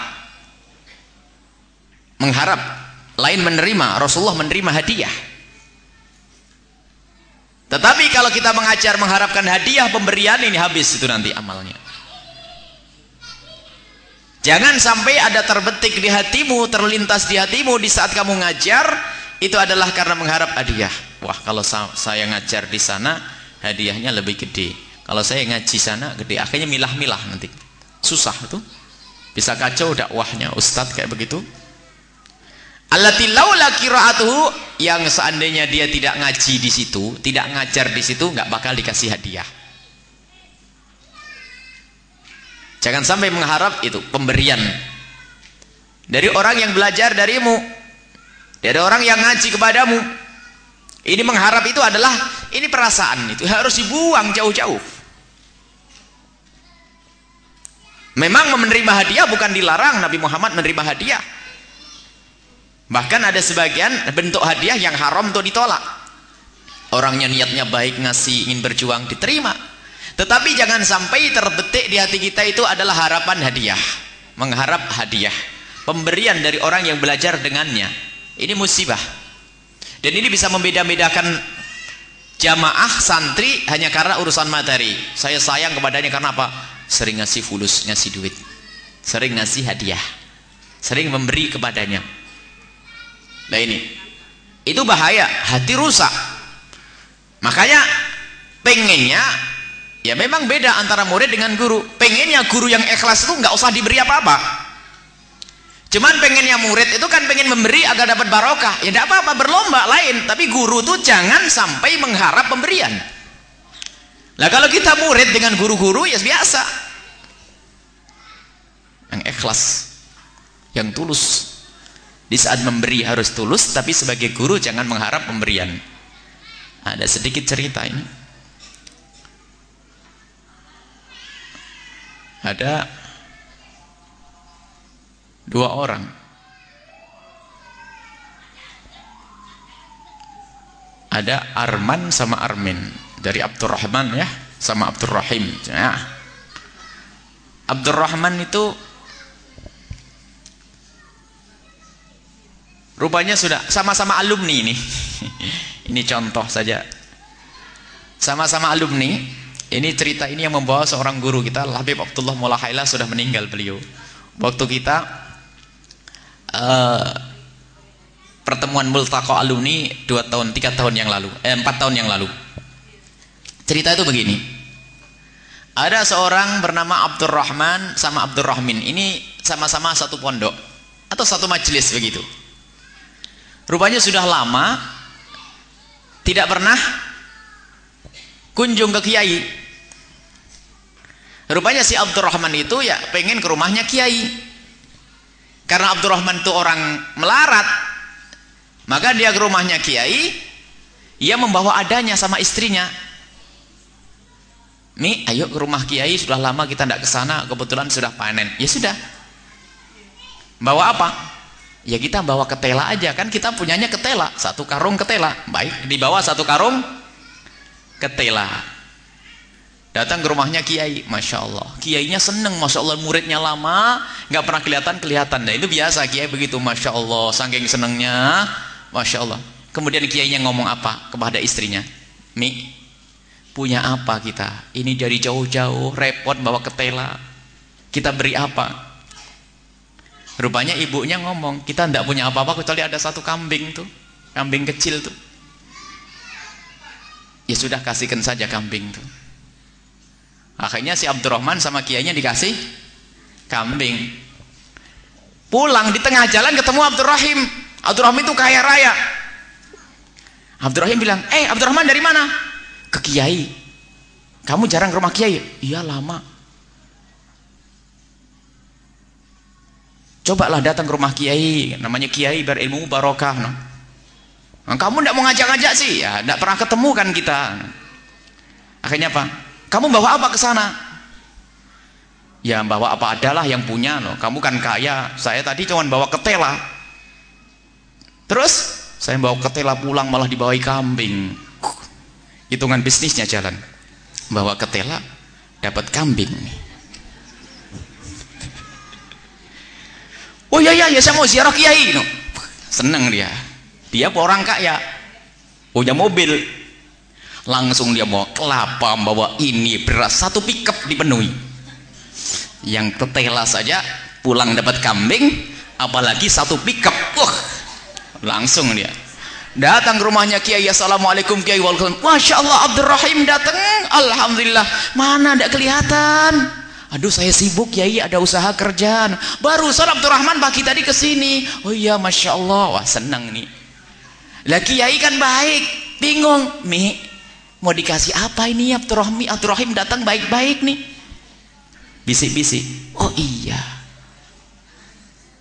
Speaker 1: Mengharap lain menerima Rasulullah menerima hadiah. Tetapi kalau kita mengajar mengharapkan hadiah pemberian ini habis itu nanti amalnya. Jangan sampai ada terbetik di hatimu terlintas di hatimu di saat kamu ngajar itu adalah karena mengharap hadiah. Wah kalau saya ngajar di sana hadiahnya lebih gede. Kalau saya ngaji sana gede. Akhirnya milah-milah nanti. Susah itu. Bisa kacau dakwahnya ustadz kayak begitu Allati laula qira'atuhu yang seandainya dia tidak ngaji di situ, tidak ngajar di situ, nggak bakal dikasih hadiah. Jangan sampai mengharap itu pemberian dari orang yang belajar darimu, dari orang yang ngaji kepadamu. Ini mengharap itu adalah ini perasaan itu harus dibuang jauh-jauh. memang menerima hadiah bukan dilarang Nabi Muhammad menerima hadiah bahkan ada sebagian bentuk hadiah yang haram untuk ditolak. Orangnya niatnya baik ngasih ingin berjuang diterima. Tetapi jangan sampai terbetik di hati kita itu adalah harapan hadiah. Mengharap hadiah. Pemberian dari orang yang belajar dengannya. Ini musibah. Dan ini bisa membeda-bedakan jamaah santri hanya karena urusan materi. Saya sayang kepadanya karena apa? Sering ngasih fulus ngasih duit. Sering ngasih hadiah. Sering memberi kepadanya nah ini. Itu bahaya. Hati rusak. Makanya pengennya ya memang beda antara murid dengan guru. Pengennya guru yang ikhlas itu nggak usah diberi apa-apa. Cuman pengennya murid itu kan pengen memberi agar dapat barokah. Ya tidak apa-apa berlomba lain. Tapi guru tuh jangan sampai mengharap pemberian. Lah kalau kita murid dengan guru-guru ya biasa. Yang ikhlas yang tulus di saat memberi harus tulus tapi sebagai guru jangan mengharap pemberian. Ada sedikit cerita ini. Ada dua orang. Ada Arman sama Armin. Dari Abdurrahman ya sama Abdurrahim. Ya. Abdurrahman itu Rupanya sudah sama-sama alumni ini. ini contoh saja. Sama-sama alumni. Ini cerita ini yang membawa seorang guru kita, Habib Abdullah Mulahailah sudah meninggal beliau. Waktu kita uh, pertemuan multaqa alumni dua tahun, tiga tahun yang lalu, eh, 4 tahun yang lalu. Cerita itu begini. Ada seorang bernama Abdurrahman sama Abdurrahmin. Ini sama-sama satu pondok atau satu majelis begitu. Rupanya sudah lama tidak pernah kunjung ke kiai. Rupanya si Abdurrahman itu ya pengen ke rumahnya kiai. Karena Abdurrahman itu orang melarat, maka dia ke rumahnya kiai, ia membawa adanya sama istrinya. Mi, ayo ke rumah kiai, sudah lama kita tidak ke sana, kebetulan sudah panen. Ya sudah. Bawa apa? Ya kita bawa ketela aja kan kita punyanya ketela. Satu karung ketela. Baik dibawa satu karung ketela. Datang ke rumahnya kiai. Masya Allah. Kiainya seneng masya Allah muridnya lama nggak pernah kelihatan kelihatan. Nah itu biasa kiai begitu. Masya Allah saking senengnya masya Allah. Kemudian kiainya ngomong apa kepada istrinya? Mi punya apa kita? Ini dari jauh-jauh repot bawa ketela. Kita beri apa Rupanya ibunya ngomong, kita tidak punya apa-apa kecuali ada satu kambing tuh. Kambing kecil tuh. Ya sudah kasihkan saja kambing tuh. Akhirnya si Abdurrahman sama kiainya dikasih kambing. Pulang di tengah jalan ketemu Abdurrahim. Abdurrahim itu kaya raya. Abdurrahim bilang, "Eh, Abdurrahman dari mana?" "Ke kiai." "Kamu jarang ke rumah kiai?" "Iya, lama." Cobalah datang ke rumah kiai, namanya kiai berilmu barokah. No? Nah, kamu tidak mau ngajak-ngajak sih, ya tidak pernah ketemu kan kita. Akhirnya apa? Kamu bawa apa ke sana? Ya bawa apa adalah yang punya. No. Kamu kan kaya, saya tadi cuma bawa ketela. Terus saya bawa ketela pulang malah dibawa kambing. Hitungan bisnisnya jalan. Bawa ketela dapat kambing. Oh iya iya ya saya mau ziarah kiai no. Seneng dia. Dia orang kaya. Punya mobil. Langsung dia mau kelapa, bawa ini beras satu pickup dipenuhi. Yang ketela saja pulang dapat kambing, apalagi satu pickup. Wah, langsung dia. Datang ke rumahnya Kiai, Assalamualaikum Kiai, Waalaikumsalam. Masya Allah Abdurrahim datang, Alhamdulillah. Mana ada kelihatan? Aduh saya sibuk Yai ada usaha kerjaan. Baru Barusan Abdurrahman pagi tadi ke sini. Oh iya Masya Allah. Wah senang nih. Lagi Yai kan baik. Bingung. Mi mau dikasih apa ini Abdurrahim? Abdurrahim datang baik-baik nih. Bisik-bisik. Oh iya.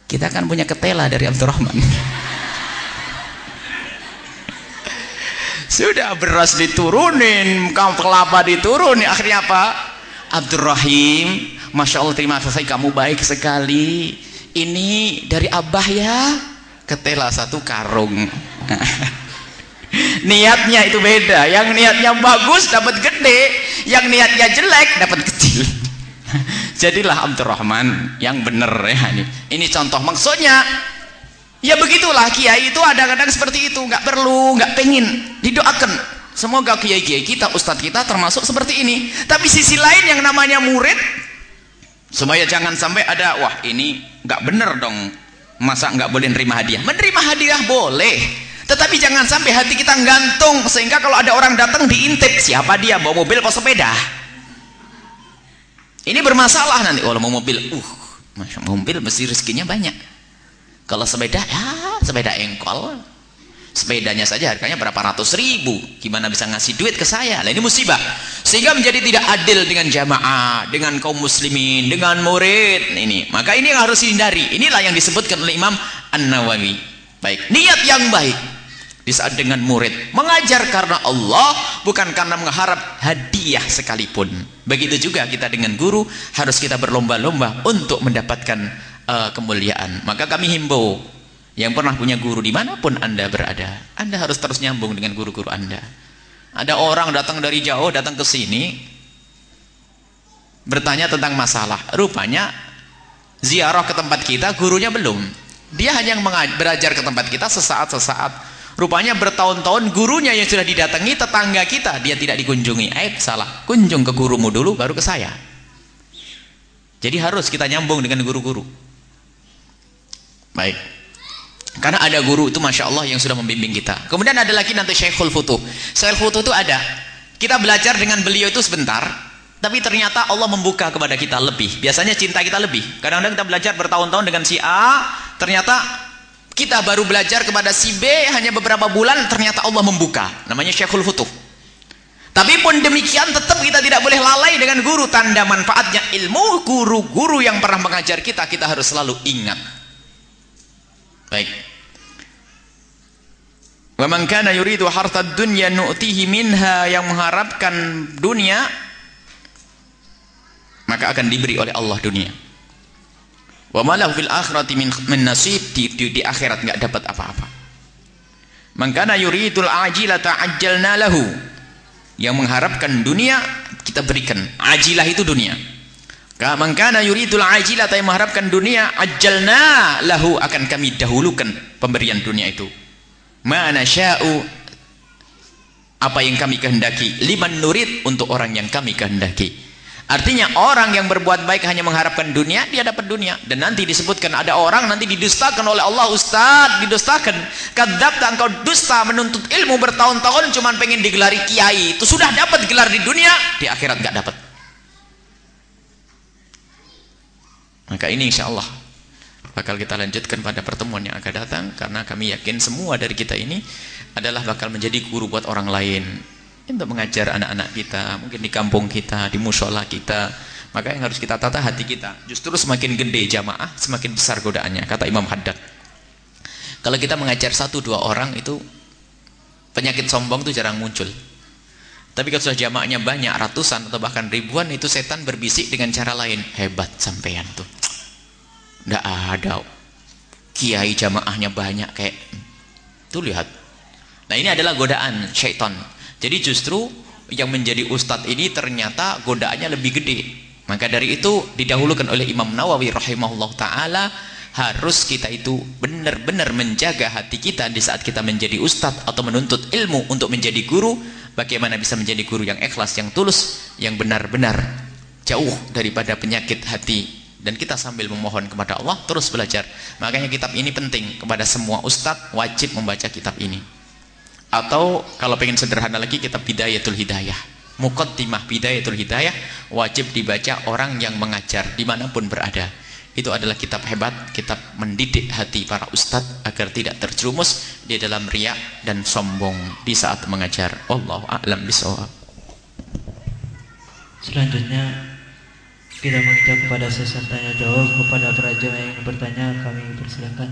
Speaker 1: Kita kan punya ketela dari Abdurrahman. Sudah beras diturunin, kelapa diturunin. Akhirnya apa? Abdurrahim Masya Allah terima kasih. Kamu baik sekali. Ini dari abah ya. Ketela satu karung. Niatnya itu beda. Yang niatnya bagus dapat gede. Yang niatnya jelek dapat kecil. Jadilah Abdurrahman yang benar ya ini. Ini contoh maksudnya. Ya begitulah kiai itu ada kadang seperti itu. Nggak perlu nggak pengen didoakan semoga kiai-kiai kita ustadz kita termasuk seperti ini. Tapi sisi lain yang namanya murid supaya jangan sampai ada wah ini nggak bener dong masa nggak boleh nerima hadiah? Menerima hadiah boleh tetapi jangan sampai hati kita gantung sehingga kalau ada orang datang diintip siapa dia bawa mobil atau sepeda? Ini bermasalah nanti. Kalau mau mobil uh mobil mesti rezekinya banyak. Kalau sepeda ya sepeda engkol sepedanya saja harganya berapa ratus ribu. Gimana bisa ngasih duit ke saya? Nah ini musibah. Sehingga menjadi tidak adil dengan jamaah dengan kaum muslimin dengan murid. Ini. Maka ini yang harus dihindari. Inilah yang disebutkan oleh Imam An-Nawawi. Baik. Niat yang baik. Di saat dengan murid. Mengajar karena Allah bukan karena mengharap hadiah sekalipun. Begitu juga kita dengan guru harus kita berlomba-lomba untuk mendapatkan uh, kemuliaan. Maka kami himbau yang pernah punya guru di mana pun anda berada anda harus terus nyambung dengan guru-guru anda. Ada orang datang dari jauh datang ke sini bertanya tentang masalah. Rupanya ziarah ke tempat kita gurunya belum. Dia hanya belajar ke tempat kita sesaat-sesaat. Rupanya bertahun-tahun gurunya yang sudah didatangi tetangga kita dia tidak dikunjungi. Eh salah. Kunjung ke gurumu dulu baru ke saya. Jadi harus kita nyambung dengan guru-guru. Baik karena ada guru itu Masya Allah yang sudah membimbing kita. Kemudian ada lagi nanti Syekhul Futuh. Syekhul Futuh itu ada. Kita belajar dengan beliau itu sebentar. Tapi ternyata Allah membuka kepada kita lebih. Biasanya cinta kita lebih. Kadang-kadang kita belajar bertahun-tahun dengan si A. Ternyata kita baru belajar kepada si B hanya beberapa bulan. Ternyata Allah membuka. Namanya Syekhul Futuh. Tapi pun demikian tetap kita tidak boleh lalai dengan guru. Tanda manfaatnya ilmu guru-guru yang pernah mengajar kita. Kita harus selalu ingat Baik. Wa man kana yuridu hartad dunya nu'tihi minha yang mengharapkan dunia maka akan diberi oleh Allah dunia. Wa malahu fil akhirati min, min nasib di, di, di akhirat enggak dapat apa-apa. Man kana yuridul ajilata ajjalna lahu. Yang mengharapkan dunia kita berikan. Ajilah itu dunia. Man kana yuridul ajilata yang mengharapkan dunia, ajalna lahu akan kami dahulukan pemberian dunia itu. Mana sya'u apa yang kami kehendaki, liman nurid untuk orang yang kami kehendaki. Artinya orang yang berbuat baik hanya mengharapkan dunia, dia dapat dunia. Dan nanti disebutkan ada orang nanti didustakan oleh Allah, Ustaz, didustakan. Kadzabta engkau dusta menuntut ilmu bertahun-tahun cuman pengen digelari kiai. Itu sudah dapat gelar di dunia, di akhirat enggak dapat. Maka ini insya Allah bakal kita lanjutkan pada pertemuan yang akan datang karena kami yakin semua dari kita ini adalah bakal menjadi guru buat orang lain untuk mengajar anak-anak kita, mungkin di kampung kita, di musola kita. Maka yang harus kita tata hati kita. Justru semakin gede jamaah, semakin besar godaannya, kata Imam Haddad. Kalau kita mengajar satu dua orang itu penyakit sombong itu jarang muncul. Tapi kalau sudah jamaahnya banyak, ratusan atau bahkan ribuan itu setan berbisik dengan cara lain. Hebat sampean tuh tidak ada. Kiai jamaahnya banyak kayak tuh lihat. Nah ini adalah godaan syaitan. Jadi justru yang menjadi ustadz ini ternyata godaannya lebih gede. Maka dari itu didahulukan oleh Imam Nawawi rahimahullah ta'ala harus kita itu benar-benar menjaga hati kita di saat kita menjadi ustadz atau menuntut ilmu untuk menjadi guru bagaimana bisa menjadi guru yang ikhlas, yang tulus yang benar-benar jauh daripada penyakit hati dan kita sambil memohon kepada Allah terus belajar. Makanya kitab ini penting kepada semua ustadz wajib membaca kitab ini. Atau kalau pengen sederhana lagi kitab Bidayatul Hidayah. Muqaddimah Bidayatul Hidayah wajib dibaca orang yang mengajar di mana pun berada. Itu adalah kitab hebat kitab mendidik hati para ustadz agar tidak terjerumus di dalam riak dan sombong di saat mengajar. Allah a'lam bisawab
Speaker 2: selanjutnya kita menginjak kepada sesi tanya jawab kepada para yang bertanya kami persilakan.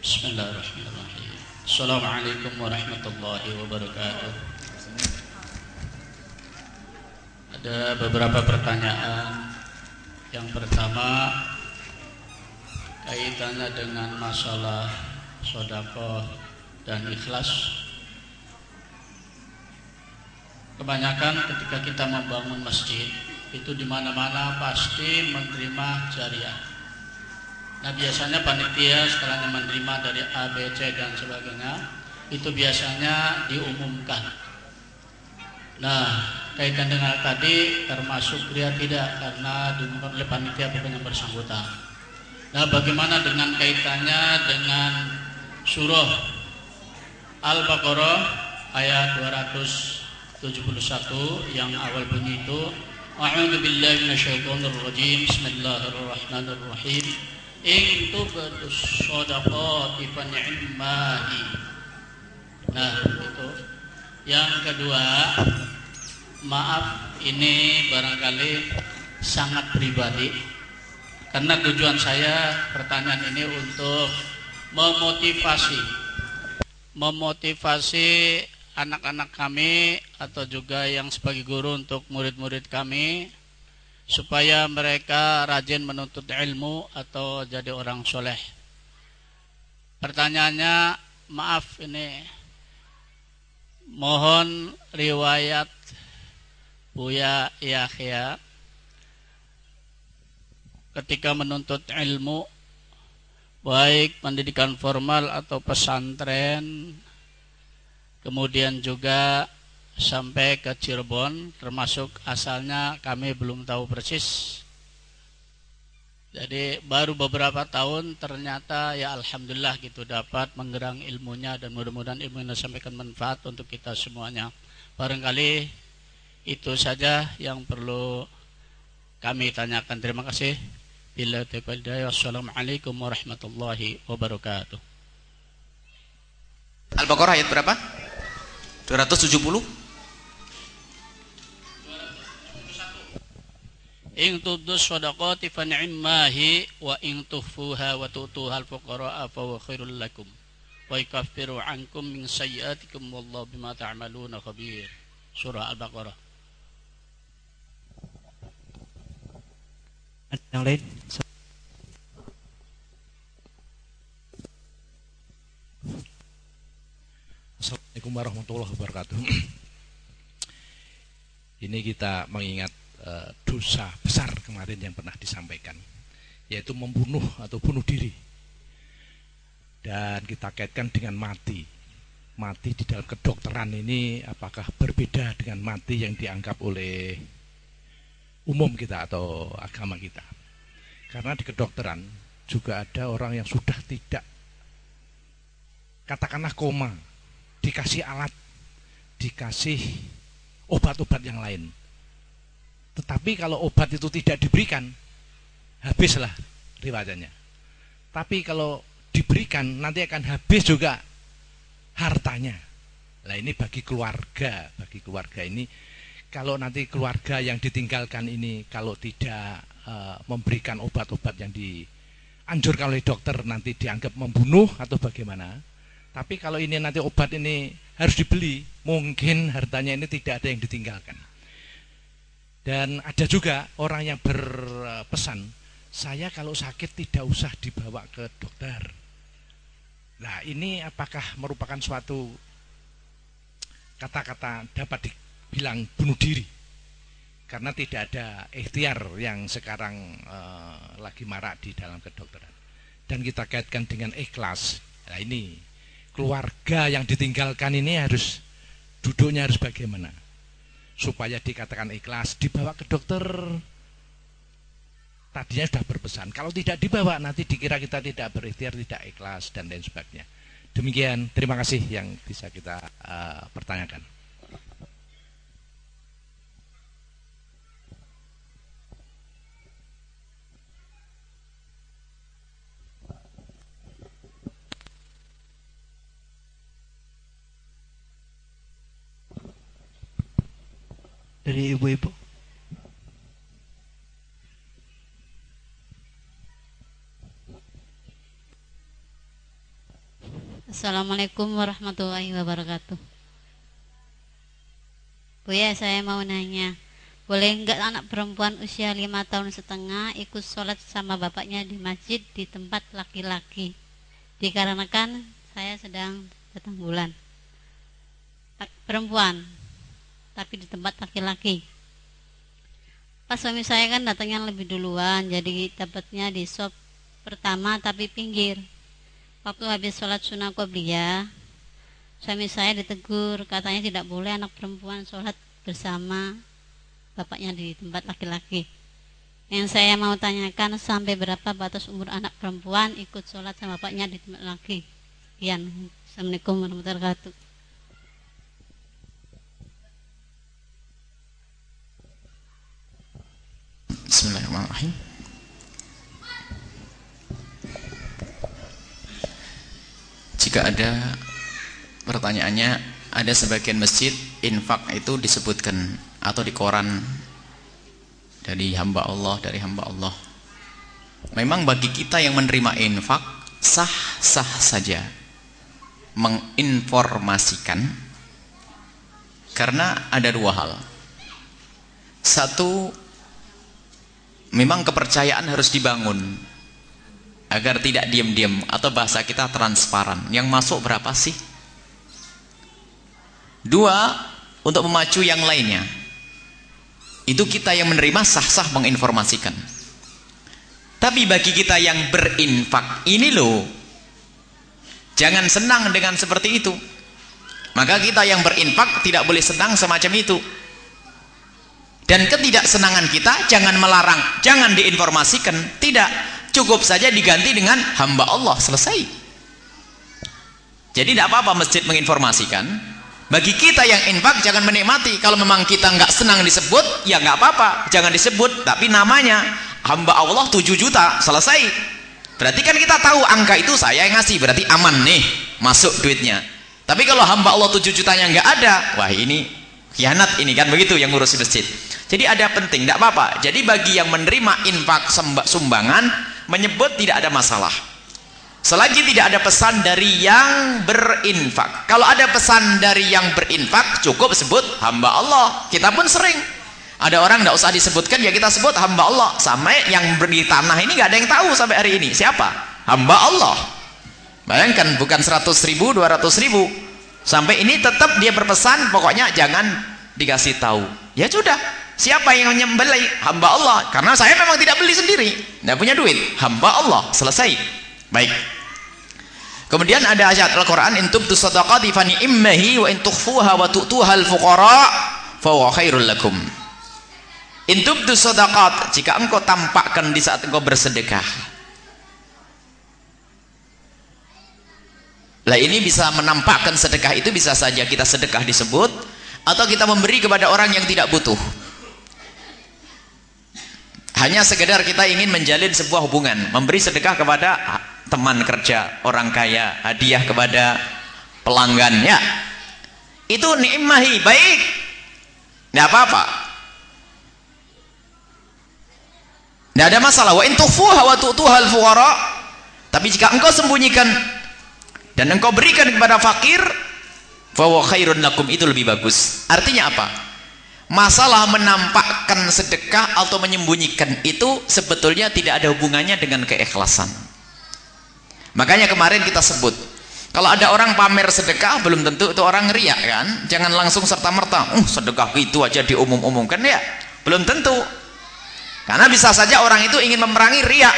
Speaker 3: Bismillahirrahmanirrahim. Assalamualaikum warahmatullahi wabarakatuh. Ada beberapa pertanyaan yang pertama kaitannya dengan masalah sodako dan ikhlas. Kebanyakan ketika kita membangun masjid itu di mana-mana pasti menerima jariah Nah biasanya panitia setelahnya menerima dari A, B, C dan sebagainya itu biasanya diumumkan. Nah kaitan dengan tadi termasuk dia tidak karena diumumkan oleh panitia bukan yang bersangkutan. Nah bagaimana dengan kaitannya dengan surah Al-Baqarah ayat 271 yang awal bunyi itu A'udzu billahi minasyaitonir rajim. Bismillahirrahmanirrahim in tubdus shadaqati fa ni'mahi nah itu yang kedua maaf ini barangkali sangat pribadi karena tujuan saya pertanyaan ini untuk memotivasi memotivasi anak-anak kami atau juga yang sebagai guru untuk murid-murid kami supaya mereka rajin menuntut ilmu atau jadi orang soleh. Pertanyaannya, maaf ini, mohon riwayat Buya Yahya. Ketika menuntut ilmu baik pendidikan formal atau pesantren kemudian juga sampai ke Cirebon termasuk asalnya kami belum tahu persis. Jadi baru beberapa tahun ternyata ya Alhamdulillah gitu dapat menggerang ilmunya dan mudah-mudahan ilmu yang disampaikan manfaat untuk kita semuanya. Barangkali itu saja yang perlu kami tanyakan terima kasih Bila Wassalamualaikum warahmatullahi wabarakatuh
Speaker 1: Al-Baqarah ayat berapa? 270
Speaker 3: In tubdus sadaqati fa ni'mahi wa in tuhfuha wa tu'tuha al-fuqara'a fa huwa khairul lakum wa yukaffiru ankum min sayyi'atikum wallahu bima ta'maluna khabir. Surah Al-Baqarah.
Speaker 2: Yang lain?
Speaker 4: Assalamualaikum warahmatullahi wabarakatuh. Ini kita mengingat Eh, dosa besar kemarin yang pernah disampaikan yaitu membunuh atau bunuh diri dan kita kaitkan dengan mati mati di dalam kedokteran ini apakah berbeda dengan mati yang dianggap oleh umum kita atau agama kita karena di kedokteran juga ada orang yang sudah tidak katakanlah koma dikasih alat dikasih obat-obat yang lain tetapi kalau obat itu tidak diberikan, habislah riwayatnya. Tapi kalau diberikan nanti akan habis juga hartanya. Nah ini bagi keluarga, bagi keluarga ini kalau nanti keluarga yang ditinggalkan ini kalau tidak uh, memberikan obat-obat yang dianjurkan oleh dokter nanti dianggap membunuh atau bagaimana. Tapi kalau ini nanti obat ini harus dibeli, mungkin hartanya ini tidak ada yang ditinggalkan. Dan ada juga orang yang berpesan, saya kalau sakit tidak usah dibawa ke dokter. Nah ini apakah merupakan suatu kata-kata dapat dibilang bunuh diri? Karena tidak ada ikhtiar yang sekarang uh, lagi marak di dalam kedokteran. Dan kita kaitkan dengan ikhlas. Nah ini keluarga yang ditinggalkan ini harus duduknya harus bagaimana? supaya dikatakan ikhlas dibawa ke dokter tadinya sudah berpesan kalau tidak dibawa nanti dikira kita tidak berikhtiar tidak ikhlas dan lain sebagainya demikian terima kasih yang bisa kita uh, pertanyakan
Speaker 2: dari ibu-ibu.
Speaker 5: Assalamualaikum warahmatullahi wabarakatuh. Bu ya, saya mau nanya. Boleh enggak anak perempuan usia lima tahun setengah ikut sholat sama bapaknya di masjid di tempat laki-laki? Dikarenakan saya sedang datang bulan. Perempuan, tapi di tempat laki-laki. Pas suami saya kan datangnya lebih duluan, jadi dapatnya di shop pertama tapi pinggir Waktu habis sholat sunnah qobliyah, suami saya ditegur, katanya tidak boleh anak perempuan sholat bersama bapaknya di tempat laki-laki. Yang saya mau tanyakan sampai berapa batas umur anak perempuan ikut sholat sama bapaknya di tempat laki. Sekian. Assalamualaikum warahmatullahi wabarakatuh.
Speaker 1: Bismillahirrahmanirrahim. jika ada pertanyaannya ada sebagian masjid infak itu disebutkan atau di koran dari hamba Allah dari hamba Allah memang bagi kita yang menerima infak sah-sah saja menginformasikan karena ada dua hal satu memang kepercayaan harus dibangun agar tidak diam-diam atau bahasa kita transparan. Yang masuk berapa sih? Dua untuk memacu yang lainnya. Itu kita yang menerima sah-sah menginformasikan. Tapi bagi kita yang berinfak ini loh jangan senang dengan seperti itu. Maka kita yang berinfak tidak boleh senang semacam itu dan ketidaksenangan kita jangan melarang jangan diinformasikan tidak. Cukup saja diganti dengan hamba Allah selesai. Jadi tidak apa-apa masjid menginformasikan. Bagi kita yang infak jangan menikmati. Kalau memang kita nggak senang disebut ya nggak apa-apa. Jangan disebut tapi namanya. Hamba Allah 7 juta selesai. Berarti kan kita tahu angka itu saya yang ngasih berarti aman nih masuk duitnya. Tapi kalau hamba Allah 7 jutanya nggak ada wah ini khianat ini kan begitu yang ngurus masjid. Jadi ada penting tidak apa-apa. Jadi bagi yang menerima infak sumbangan menyebut tidak ada masalah. Selagi tidak ada pesan dari yang berinfak. Kalau ada pesan dari yang berinfak cukup sebut hamba Allah. Kita pun sering. Ada orang tidak usah disebutkan ya kita sebut hamba Allah. Sampai yang di tanah ini nggak ada yang tahu sampai hari ini. Siapa? Hamba Allah. Bayangkan bukan 100 ribu 200 ribu sampai ini tetap dia berpesan pokoknya jangan dikasih tahu ya sudah Siapa yang menyembelih? Hamba Allah. Karena saya memang tidak beli sendiri. Tidak punya duit. Hamba Allah. Selesai. Baik. Kemudian ada ayat Al-Quran in tubtu sadaqati fa ni'mahi wa in tukhfuha wa tu'tuha al-fuqara fa khairul lakum. Jika engkau tampakkan di saat engkau bersedekah. Lah ini bisa menampakkan sedekah itu bisa saja kita sedekah disebut atau kita memberi kepada orang yang tidak butuh. Hanya sekedar kita ingin menjalin sebuah hubungan memberi sedekah kepada teman kerja orang kaya hadiah kepada pelanggannya itu nikmahi baik. Tidak apa-apa. Tidak ada masalah. Wa intufuha wa tu'tuhal fuqara tapi jika engkau sembunyikan dan engkau berikan kepada fakir fa khairun lakum itu lebih bagus. Artinya apa? Masalah menampakkan sedekah atau menyembunyikan itu sebetulnya tidak ada hubungannya dengan keikhlasan. Makanya kemarin kita sebut kalau ada orang pamer sedekah belum tentu itu orang riak kan? Jangan langsung serta-merta uh sedekah itu aja diumum-umumkan ya. Belum tentu. Karena bisa saja orang itu ingin memerangi riak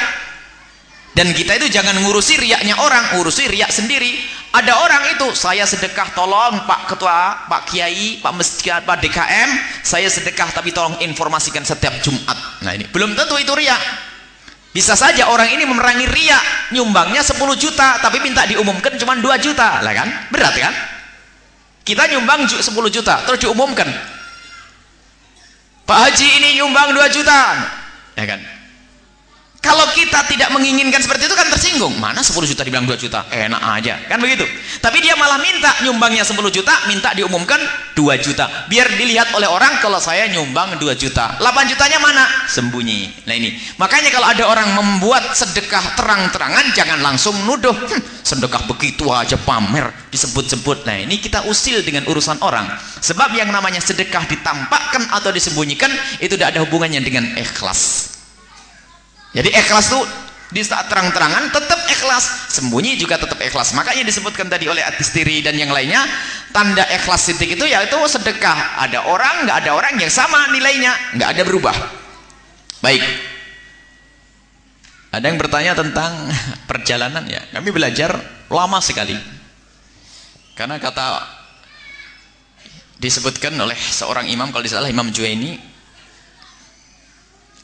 Speaker 1: dan kita itu jangan ngurusi riaknya orang ngurusi riak sendiri. Ada orang itu saya sedekah tolong Pak Ketua, Pak Kiai, Pak Masjid, Pak DKM saya sedekah tapi tolong informasikan setiap Jumat. Nah ini. Belum tentu itu ria bisa saja orang ini memerangi ria nyumbangnya 10 juta tapi minta diumumkan cuma 2 juta. Lah kan? Berat kan? Kita nyumbang 10 juta terus diumumkan. Pak Haji ini nyumbang 2 juta. Ya kan Kalau kita tidak menginginkan seperti itu kan tersinggung. Mana 10 juta dibilang 2 juta? Enak aja. Kan begitu. Tapi dia malah minta nyumbangnya 10 juta, minta diumumkan 2 juta. Biar dilihat oleh orang kalau saya nyumbang 2 juta. 8 jutanya mana? Sembunyi. Nah ini. Makanya kalau ada orang membuat sedekah terang-terangan, jangan langsung nuduh. Hm, sedekah begitu aja pamer, disebut-sebut. Nah ini kita usil dengan urusan orang. Sebab yang namanya sedekah ditampakkan atau disembunyikan, itu tidak ada hubungannya dengan ikhlas. Jadi ikhlas itu di saat terang-terangan tetap ikhlas, sembunyi juga tetap ikhlas. Makanya disebutkan tadi oleh Atistiri dan yang lainnya, tanda ikhlas titik itu yaitu sedekah. Ada orang, nggak ada orang yang sama nilainya, nggak ada berubah. Baik. Ada yang bertanya tentang perjalanan ya. Kami belajar lama sekali. Karena kata disebutkan oleh seorang imam kalau disalah Imam Juwaini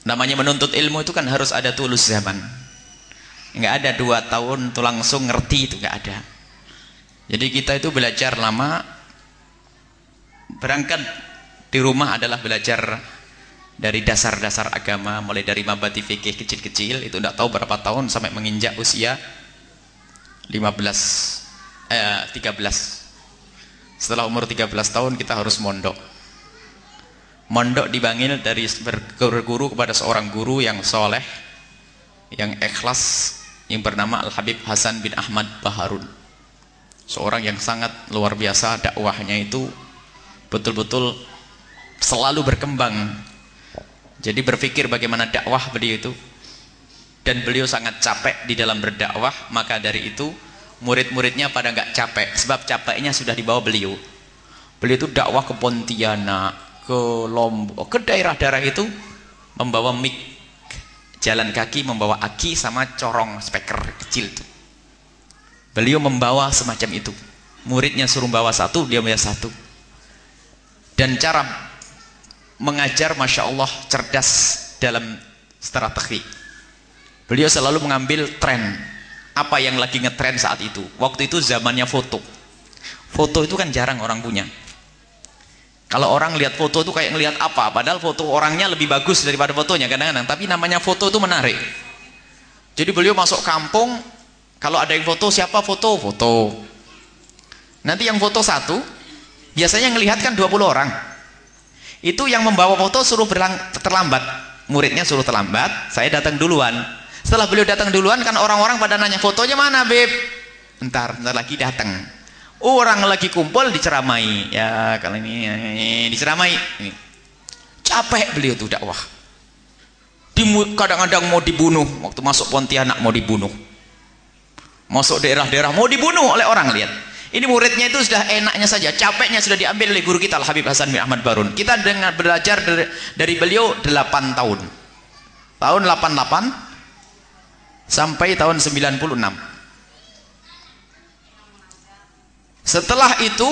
Speaker 1: namanya menuntut ilmu itu kan harus ada tulus zaman. Nggak ada dua tahun tuh langsung ngerti itu nggak ada. Jadi kita itu belajar lama berangkat di rumah adalah belajar dari dasar-dasar agama mulai dari mabati fikih kecil-kecil itu tidak tahu berapa tahun sampai menginjak usia 15 eh 13 setelah umur 13 tahun kita harus mondok mondok dibangun dari berguru kepada seorang guru yang soleh yang ikhlas yang bernama Al-Habib Hasan bin Ahmad Baharun. Seorang yang sangat luar biasa dakwahnya itu betul-betul selalu berkembang. Jadi berpikir bagaimana dakwah beliau itu. Dan beliau sangat capek di dalam berdakwah maka dari itu murid-muridnya pada nggak capek. Sebab capeknya sudah dibawa beliau. Beliau itu dakwah ke Pontianak ke Lombok, ke daerah-daerah itu membawa mic jalan kaki membawa aki sama corong speaker kecil itu. Beliau membawa semacam itu. Muridnya suruh bawa satu, dia bawa satu. Dan cara mengajar Masya Allah cerdas dalam strategi. Beliau selalu mengambil tren. Apa yang lagi ngetren saat itu. Waktu itu zamannya foto. Foto itu kan jarang orang punya. Kalau orang lihat foto itu kayak ngelihat apa? Padahal foto orangnya lebih bagus daripada fotonya kadang-kadang. Tapi namanya foto itu menarik. Jadi beliau masuk kampung, kalau ada yang foto siapa foto? Foto. Nanti yang foto satu, biasanya ngelihat kan 20 orang. Itu yang membawa foto suruh terlambat. Muridnya suruh terlambat, saya datang duluan. Setelah beliau datang duluan kan orang-orang pada nanya fotonya mana, Beb? Entar, entar lagi datang orang lagi kumpul diceramai. Ya kalau ini, ini diceramai. Ini. capek beliau tuh dakwah. Kadang-kadang mau dibunuh. Waktu masuk Pontianak mau dibunuh. Masuk daerah-daerah mau dibunuh oleh orang lihat. Ini muridnya itu sudah enaknya saja. Capeknya sudah diambil oleh guru kita Habib Hasan bin Ahmad Barun. Kita dengan belajar dari, dari beliau 8 tahun. Tahun 88 sampai tahun 96 Setelah itu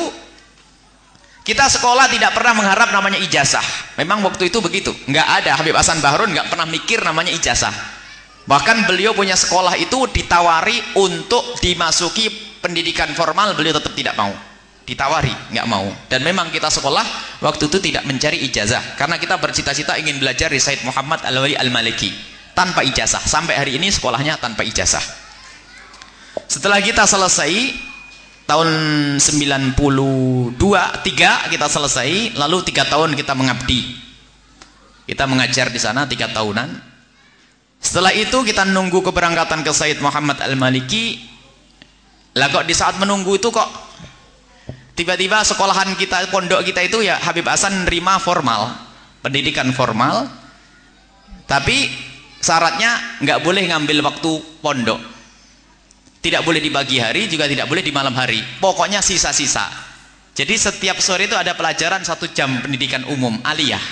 Speaker 1: kita sekolah tidak pernah mengharap namanya ijazah. Memang waktu itu begitu. Nggak ada Habib Hasan Bahrun nggak pernah mikir namanya ijazah. Bahkan beliau punya sekolah itu ditawari untuk dimasuki pendidikan formal, beliau tetap tidak mau. Ditawari, nggak mau. Dan memang kita sekolah waktu itu tidak mencari ijazah karena kita bercita-cita ingin belajar di Said Muhammad Al-Wali Al-Maliki tanpa ijazah. Sampai hari ini sekolahnya tanpa ijazah. Setelah kita selesai tahun 92 3 kita selesai lalu tiga tahun kita mengabdi. Kita mengajar di sana tiga tahunan. Setelah itu kita nunggu keberangkatan ke Said Muhammad Al-Maliki. Lah kok di saat menunggu itu kok tiba-tiba sekolahan kita pondok kita itu ya Habib Hasan nerima formal pendidikan formal. Tapi syaratnya nggak boleh ngambil waktu pondok tidak boleh di pagi hari, juga tidak boleh di malam hari. Pokoknya sisa-sisa. Jadi setiap sore itu ada pelajaran satu jam pendidikan umum, aliyah.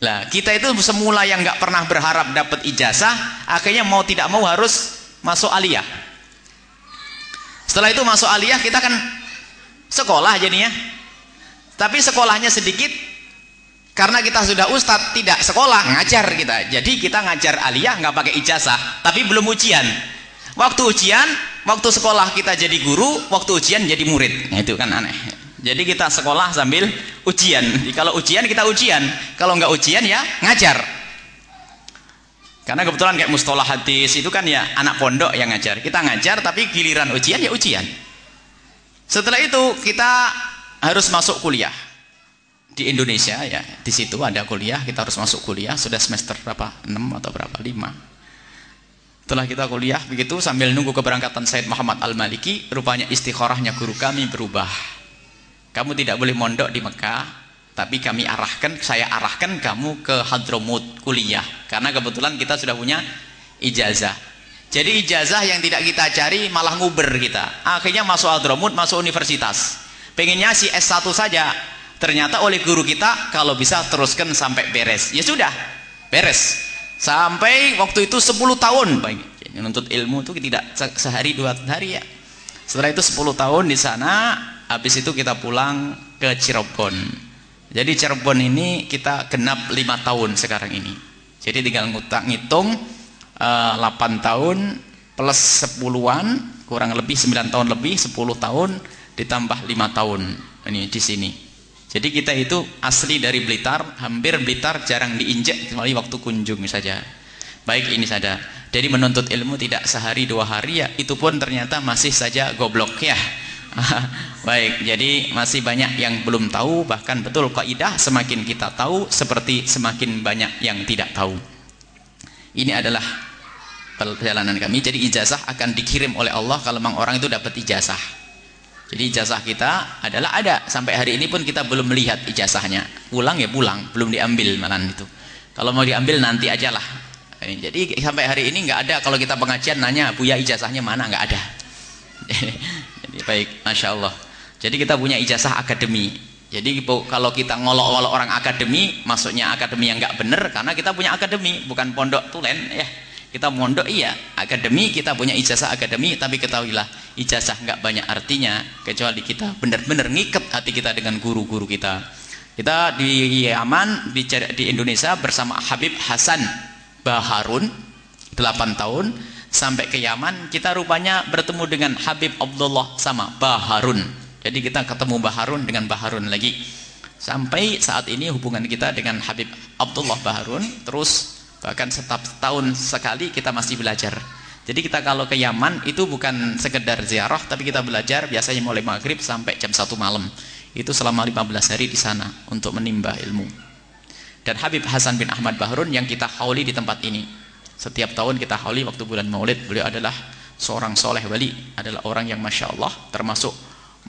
Speaker 1: Lah, kita itu semula yang nggak pernah berharap dapat ijazah, akhirnya mau tidak mau harus masuk aliyah. Setelah itu masuk aliyah, kita kan sekolah jadinya. Tapi sekolahnya sedikit, karena kita sudah ustadz, tidak sekolah, ngajar kita. Jadi kita ngajar aliyah nggak pakai ijazah, tapi belum ujian waktu ujian waktu sekolah kita jadi guru waktu ujian jadi murid nah, itu kan aneh jadi kita sekolah sambil ujian jadi kalau ujian kita ujian kalau nggak ujian ya ngajar Karena kebetulan kayak mustolah hadis itu kan ya anak pondok yang ngajar. Kita ngajar tapi giliran ujian ya ujian. Setelah itu kita harus masuk kuliah di Indonesia ya. Di situ ada kuliah, kita harus masuk kuliah. Sudah semester berapa? 6 atau berapa? 5. Setelah kita kuliah begitu sambil nunggu keberangkatan Said Muhammad Al-Maliki, rupanya istikharahnya guru kami berubah. Kamu tidak boleh mondok di Mekah, tapi kami arahkan saya arahkan kamu ke Hadramut kuliah. Karena kebetulan kita sudah punya ijazah. Jadi ijazah yang tidak kita cari malah nguber kita. Akhirnya masuk Hadramut masuk universitas. Pengennya si S1 saja. Ternyata oleh guru kita kalau bisa teruskan sampai beres. Ya sudah beres sampai waktu itu 10 tahun menuntut ilmu itu tidak sehari dua hari ya setelah itu 10 tahun di sana habis itu kita pulang ke Cirebon jadi Cirebon ini kita genap lima tahun sekarang ini. Jadi tinggal ngutang ngitung uh, eh, 8 tahun plus 10-an kurang lebih 9 tahun lebih 10 tahun ditambah lima tahun ini di sini. Jadi kita itu asli dari Blitar, hampir Blitar jarang diinjek kecuali waktu kunjung saja. Baik ini saja. Jadi menuntut ilmu tidak sehari dua hari ya, itu pun ternyata masih saja goblok ya. Baik, jadi masih banyak yang belum tahu bahkan betul kaidah semakin kita tahu seperti semakin banyak yang tidak tahu. Ini adalah perjalanan kami. Jadi ijazah akan dikirim oleh Allah kalau memang orang itu dapat ijazah. Jadi ijazah kita adalah ada sampai hari ini pun kita belum melihat ijazahnya. Pulang ya pulang, belum diambil malah itu. Kalau mau diambil nanti ajalah. Jadi sampai hari ini nggak ada kalau kita pengajian nanya Buya ijazahnya mana nggak ada. baik Masya Allah jadi kita punya ijazah akademi jadi kalau kita ngolok-ngolok orang akademi maksudnya akademi yang nggak benar karena kita punya akademi bukan pondok tulen ya kita mondok iya. Akademi kita punya ijazah akademi tapi ketahuilah ijazah nggak banyak artinya kecuali kita benar-benar ngikat hati kita dengan guru-guru kita. Kita di Yaman di, di Indonesia bersama Habib Hasan Baharun 8 tahun sampai ke Yaman kita rupanya bertemu dengan Habib Abdullah sama Baharun. Jadi kita ketemu Baharun dengan Baharun lagi. Sampai saat ini hubungan kita dengan Habib Abdullah Baharun terus bahkan setiap tahun sekali kita masih belajar. Jadi kita kalau ke Yaman itu bukan sekedar ziarah tapi kita belajar biasanya mulai maghrib sampai jam 1 malam. Itu selama 15 hari di sana untuk menimba ilmu. Dan Habib Hasan bin Ahmad Baharun yang kita hauli di tempat ini. Setiap tahun kita hauli waktu bulan maulid beliau adalah seorang soleh wali adalah orang yang masya Allah termasuk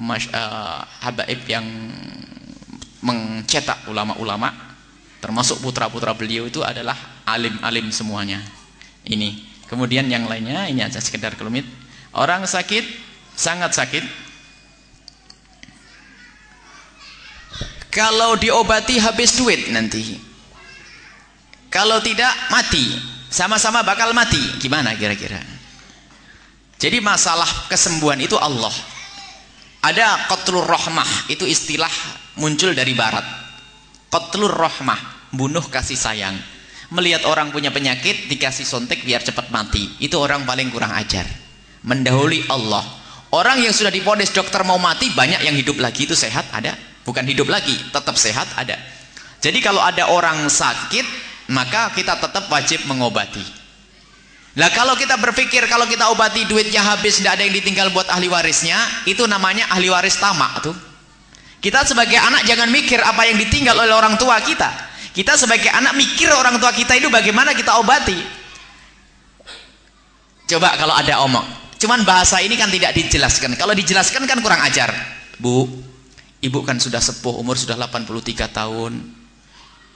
Speaker 1: mas, uh, habaib yang mencetak ulama-ulama termasuk putra-putra beliau itu adalah alim-alim semuanya. Ini. Kemudian yang lainnya ini aja sekedar kelumit. Orang sakit sangat sakit. Kalau diobati habis duit nanti. Kalau tidak mati. Sama-sama bakal mati. Gimana kira-kira? Jadi masalah kesembuhan itu Allah. Ada qatlur rahmah. Itu istilah muncul dari barat. Qatlur rahmah. Bunuh kasih sayang melihat orang punya penyakit dikasih sontek biar cepat mati. Itu orang paling kurang ajar. Mendahului Allah. Orang yang sudah diponis dokter mau mati banyak yang hidup lagi. Itu sehat ada. Bukan hidup lagi tetap sehat ada. Jadi kalau ada orang sakit maka kita tetap wajib mengobati. Lah kalau kita berpikir kalau kita obati duitnya habis tidak ada yang ditinggal buat ahli warisnya itu namanya ahli waris tamak tuh. Kita sebagai anak jangan mikir apa yang ditinggal oleh orang tua kita kita sebagai anak mikir orang tua kita itu bagaimana kita obati. Coba kalau ada omong. Cuman bahasa ini kan tidak dijelaskan. Kalau dijelaskan kan kurang ajar. Bu ibu kan sudah sepuh umur sudah 83 tahun.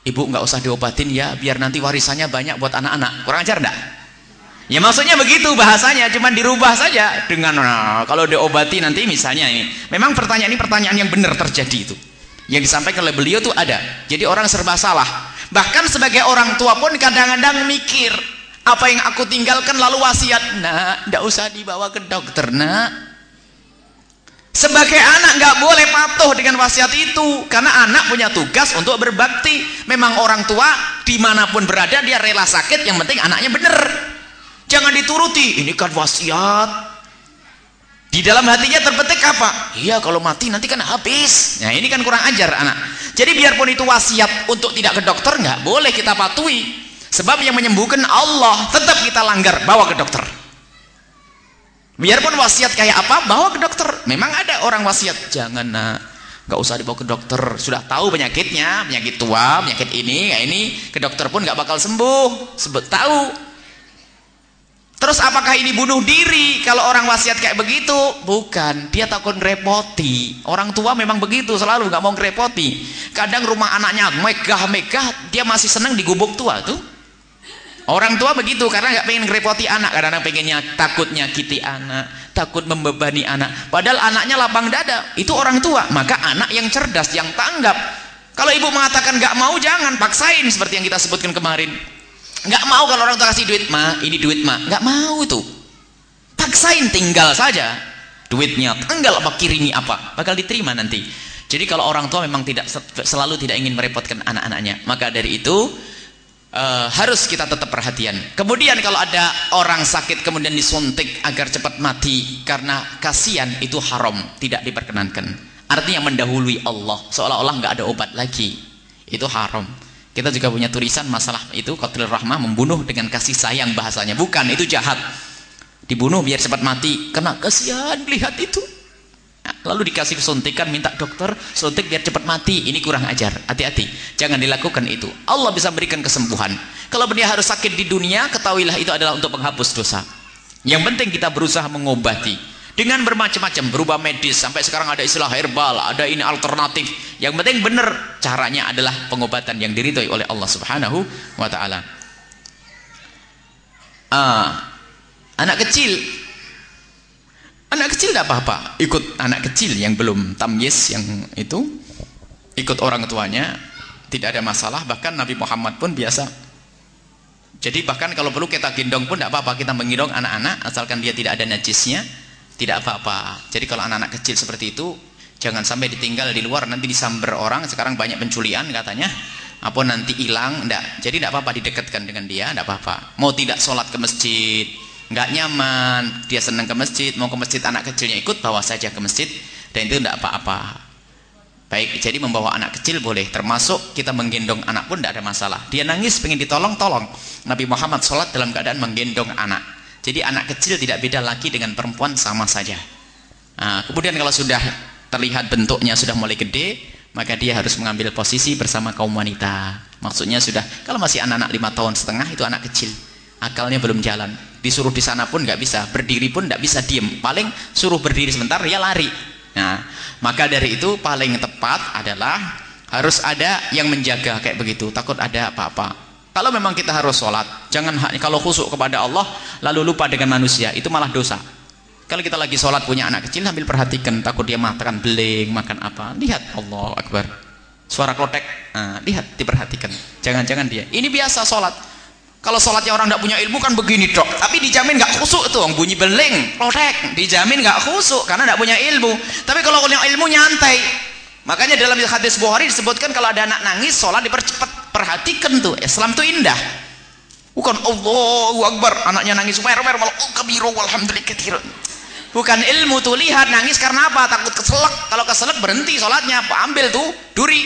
Speaker 1: Ibu nggak usah diobatin ya biar nanti warisannya banyak buat anak-anak. Kurang ajar enggak ya maksudnya begitu bahasanya cuman dirubah saja dengan nah, kalau diobati nanti misalnya ini. Memang pertanyaan ini pertanyaan yang benar terjadi itu yang disampaikan oleh beliau tuh ada jadi orang serba salah bahkan sebagai orang tua pun kadang-kadang mikir apa yang aku tinggalkan lalu wasiat nah tidak usah dibawa ke dokter nah sebagai anak nggak boleh patuh dengan wasiat itu karena anak punya tugas untuk berbakti. Memang orang tua di mana pun berada dia rela sakit, yang penting anaknya benar. Jangan dituruti. Ini kan wasiat. Di dalam hatinya terbetik apa? Iya kalau mati nanti kan habis. Nah ini kan kurang ajar anak. Jadi biarpun itu wasiat untuk tidak ke dokter nggak boleh kita patuhi. sebab yang menyembuhkan Allah tetap kita langgar bawa ke dokter biarpun wasiat kayak apa bawa ke dokter memang ada orang wasiat jangan nak nggak usah dibawa ke dokter sudah tahu penyakitnya penyakit tua penyakit ini kayak ini ke dokter pun nggak bakal sembuh sebut tahu Terus apakah ini bunuh diri kalau orang wasiat kayak begitu? Bukan, dia takut ngerepoti. Orang tua memang begitu, selalu nggak mau ngerepoti. Kadang rumah anaknya megah-megah, dia masih senang di gubuk tua tuh. Orang tua begitu karena nggak pengen ngerepoti anak, kadang-kadang pengennya takut nyakiti anak, takut membebani anak. Padahal anaknya lapang dada, itu orang tua. Maka anak yang cerdas, yang tanggap. Kalau ibu mengatakan nggak mau, jangan paksain seperti yang kita sebutkan kemarin nggak mau kalau orang tua kasih duit. Ma ini duit ma. Nggak mau tuh paksain tinggal saja. Duitnya tanggal apa kirimi apa bakal diterima nanti. Jadi kalau orang tua memang tidak selalu tidak ingin merepotkan anak-anaknya maka dari itu uh, harus kita tetap perhatian. Kemudian kalau ada orang sakit kemudian disuntik agar cepat mati karena kasihan itu haram tidak diperkenankan. Artinya mendahului Allah seolah-olah nggak ada obat lagi. Itu haram kita juga punya tulisan masalah itu qatlur rahmah membunuh dengan kasih sayang bahasanya. Bukan, itu jahat. Dibunuh biar cepat mati. Kena kasihan lihat itu. Lalu dikasih suntikan minta dokter suntik biar cepat mati. Ini kurang ajar. Hati-hati. Jangan dilakukan itu. Allah bisa berikan kesembuhan. Kalau dia harus sakit di dunia, ketahuilah itu adalah untuk menghapus dosa. Yang penting kita berusaha mengobati dengan bermacam-macam berubah medis sampai sekarang ada istilah herbal ada ini alternatif. Yang penting benar caranya adalah pengobatan yang diridhoi oleh Allah subhanahu wa ta'ala. Ah, anak kecil. Anak kecil tidak apa-apa ikut anak kecil yang belum tamyiz yang itu ikut orang tuanya tidak ada masalah. Bahkan Nabi Muhammad pun biasa. Jadi bahkan kalau perlu kita gendong pun tidak apa-apa kita menggendong anak-anak asalkan dia tidak ada najisnya tidak apa-apa. Jadi kalau anak-anak kecil seperti itu jangan sampai ditinggal di luar nanti disamber orang sekarang banyak penculian katanya apa nanti hilang enggak jadi tidak apa-apa didekatkan dengan dia tidak apa-apa. Mau tidak sholat ke masjid enggak nyaman dia senang ke masjid mau ke masjid anak kecilnya ikut bawa saja ke masjid dan itu tidak apa-apa. Baik jadi membawa anak kecil boleh termasuk kita menggendong anak pun tidak ada masalah. Dia nangis pengen ditolong tolong. Nabi Muhammad sholat dalam keadaan menggendong anak jadi anak kecil tidak beda lagi dengan perempuan sama saja. Nah, kemudian kalau sudah terlihat bentuknya sudah mulai gede, maka dia harus mengambil posisi bersama kaum wanita. Maksudnya sudah, kalau masih anak-anak lima tahun setengah itu anak kecil, akalnya belum jalan. Disuruh di sana pun nggak bisa, berdiri pun nggak bisa diem. Paling suruh berdiri sebentar, dia lari. Nah, maka dari itu paling tepat adalah harus ada yang menjaga kayak begitu. Takut ada apa-apa. Kalau memang kita harus sholat, jangan kalau khusuk kepada Allah lalu lupa dengan manusia, itu malah dosa. Kalau kita lagi sholat punya anak kecil sambil perhatikan, takut dia makan beling, makan apa, lihat Allah Akbar. Suara klotek, nah, lihat, diperhatikan. Jangan-jangan dia. Ini biasa sholat. Kalau sholatnya orang tidak punya ilmu kan begini dok. Tapi dijamin nggak khusuk tuh, bunyi beling, klotek. Dijamin nggak khusuk karena tidak punya ilmu. Tapi kalau punya ilmu nyantai. Makanya dalam hadis Bukhari disebutkan kalau ada anak nangis, sholat dipercepat. Perhatikan tuh Islam tuh indah. Bukan Allahu Akbar anaknya nangis mer mer malah oh kabiru alhamdulillah bukan ilmu tuh lihat nangis karena apa? Takut keselak. Kalau keselak berhenti sholatnya ambil tuh duri.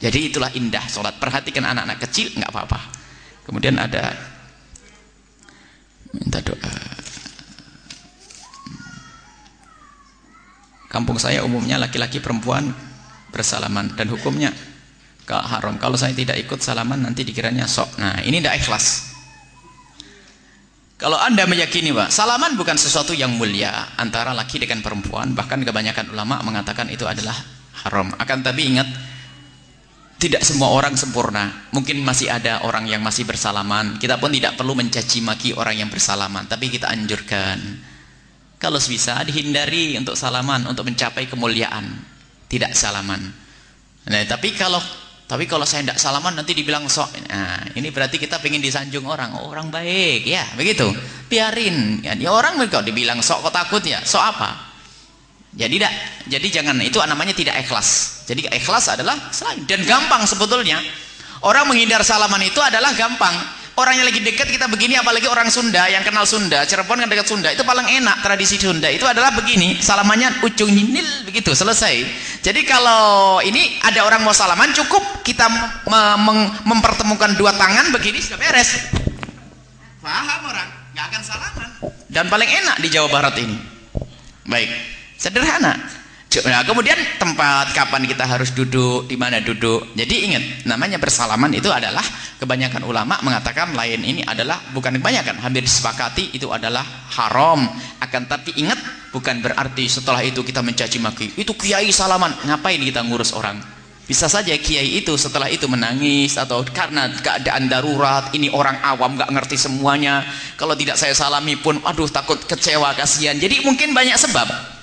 Speaker 1: Jadi itulah indah sholat. Perhatikan anak-anak kecil nggak apa-apa. Kemudian ada minta doa kampung saya umumnya laki-laki perempuan bersalaman. Dan hukumnya kalau haram. Kalau saya tidak ikut salaman nanti dikiranya sok. Nah ini tidak ikhlas. Kalau anda meyakini Pak, salaman bukan sesuatu yang mulia antara laki dengan perempuan. Bahkan kebanyakan ulama mengatakan itu adalah haram. Akan tapi ingat tidak semua orang sempurna. Mungkin masih ada orang yang masih bersalaman. Kita pun tidak perlu mencaci maki orang yang bersalaman tapi kita anjurkan kalau bisa dihindari untuk salaman untuk mencapai kemuliaan tidak salaman nah tapi kalau tapi kalau saya tidak salaman nanti dibilang sok. Nah, ini berarti kita pengen disanjung orang. Oh, orang baik, ya begitu. Biarin. Ya, orang kalau dibilang sok kok takut ya. Sok apa? Jadi tidak. Jadi jangan. Itu namanya tidak ikhlas. Jadi ikhlas adalah selain dan gampang sebetulnya. Orang menghindar salaman itu adalah gampang. Orangnya lagi dekat kita begini apalagi orang Sunda yang kenal Sunda, Cirebon kan dekat Sunda. Itu paling enak tradisi Sunda. Itu adalah begini, salamannya ujung nyinil begitu, selesai. Jadi kalau ini ada orang mau salaman cukup kita mempertemukan dua tangan begini sudah beres. Paham orang? nggak akan salaman. Dan paling enak di Jawa Barat ini. Baik, sederhana. Nah, kemudian tempat kapan kita harus duduk, di mana duduk. Jadi ingat, namanya bersalaman itu adalah kebanyakan ulama mengatakan lain ini adalah bukan kebanyakan, hampir disepakati itu adalah haram. Akan tapi ingat, bukan berarti setelah itu kita mencaci maki. Itu kiai salaman, ngapain kita ngurus orang? Bisa saja kiai itu setelah itu menangis atau karena keadaan darurat, ini orang awam nggak ngerti semuanya. Kalau tidak saya salami pun, aduh takut kecewa, kasihan. Jadi mungkin banyak sebab.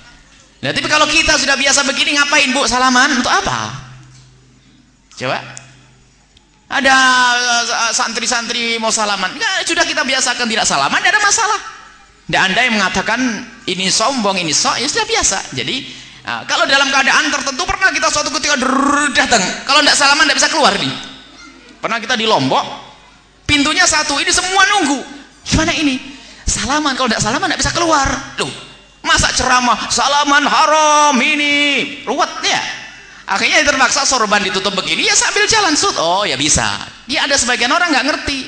Speaker 1: Nah, tapi kalau kita sudah biasa begini ngapain Bu salaman? Untuk apa? Coba. Ada eh, santri-santri mau salaman. Enggak, sudah kita biasakan tidak salaman, tidak ada masalah. Dan Anda yang mengatakan ini sombong, ini sok, ya sudah biasa. Jadi, nah, kalau dalam keadaan tertentu pernah kita suatu ketika datang. Kalau tidak salaman tidak bisa keluar nih. Pernah kita di Lombok, pintunya satu, ini semua nunggu. Gimana ini? Salaman, kalau tidak salaman tidak bisa keluar. Loh, Masa ceramah salaman haram ini ruwet ya. Akhirnya terpaksa sorban ditutup begini ya sambil jalan sud. Oh ya bisa. Ya ada sebagian orang nggak ngerti.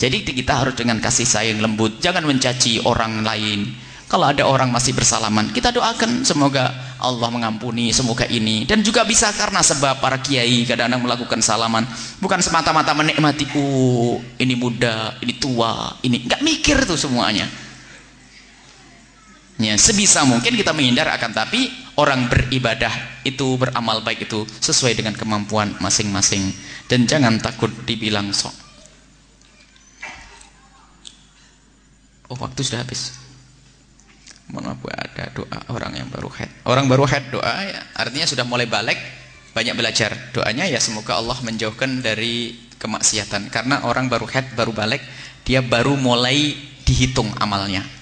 Speaker 1: Jadi kita harus dengan kasih sayang lembut, jangan mencaci orang lain. Kalau ada orang masih bersalaman, kita doakan semoga Allah mengampuni semoga ini dan juga bisa karena sebab para kiai kadang-kadang melakukan salaman bukan semata-mata menikmati uh ini muda, ini tua, ini nggak mikir tuh semuanya. Ya, sebisa mungkin kita menghindar akan tapi orang beribadah itu beramal baik itu sesuai dengan kemampuan masing-masing dan jangan takut dibilang sok. Oh, waktu sudah habis. Mohon maaf ada doa orang yang baru head. Orang baru head doa ya, artinya sudah mulai balik, banyak belajar. Doanya ya semoga Allah menjauhkan dari kemaksiatan karena orang baru head, baru balik, dia baru mulai dihitung amalnya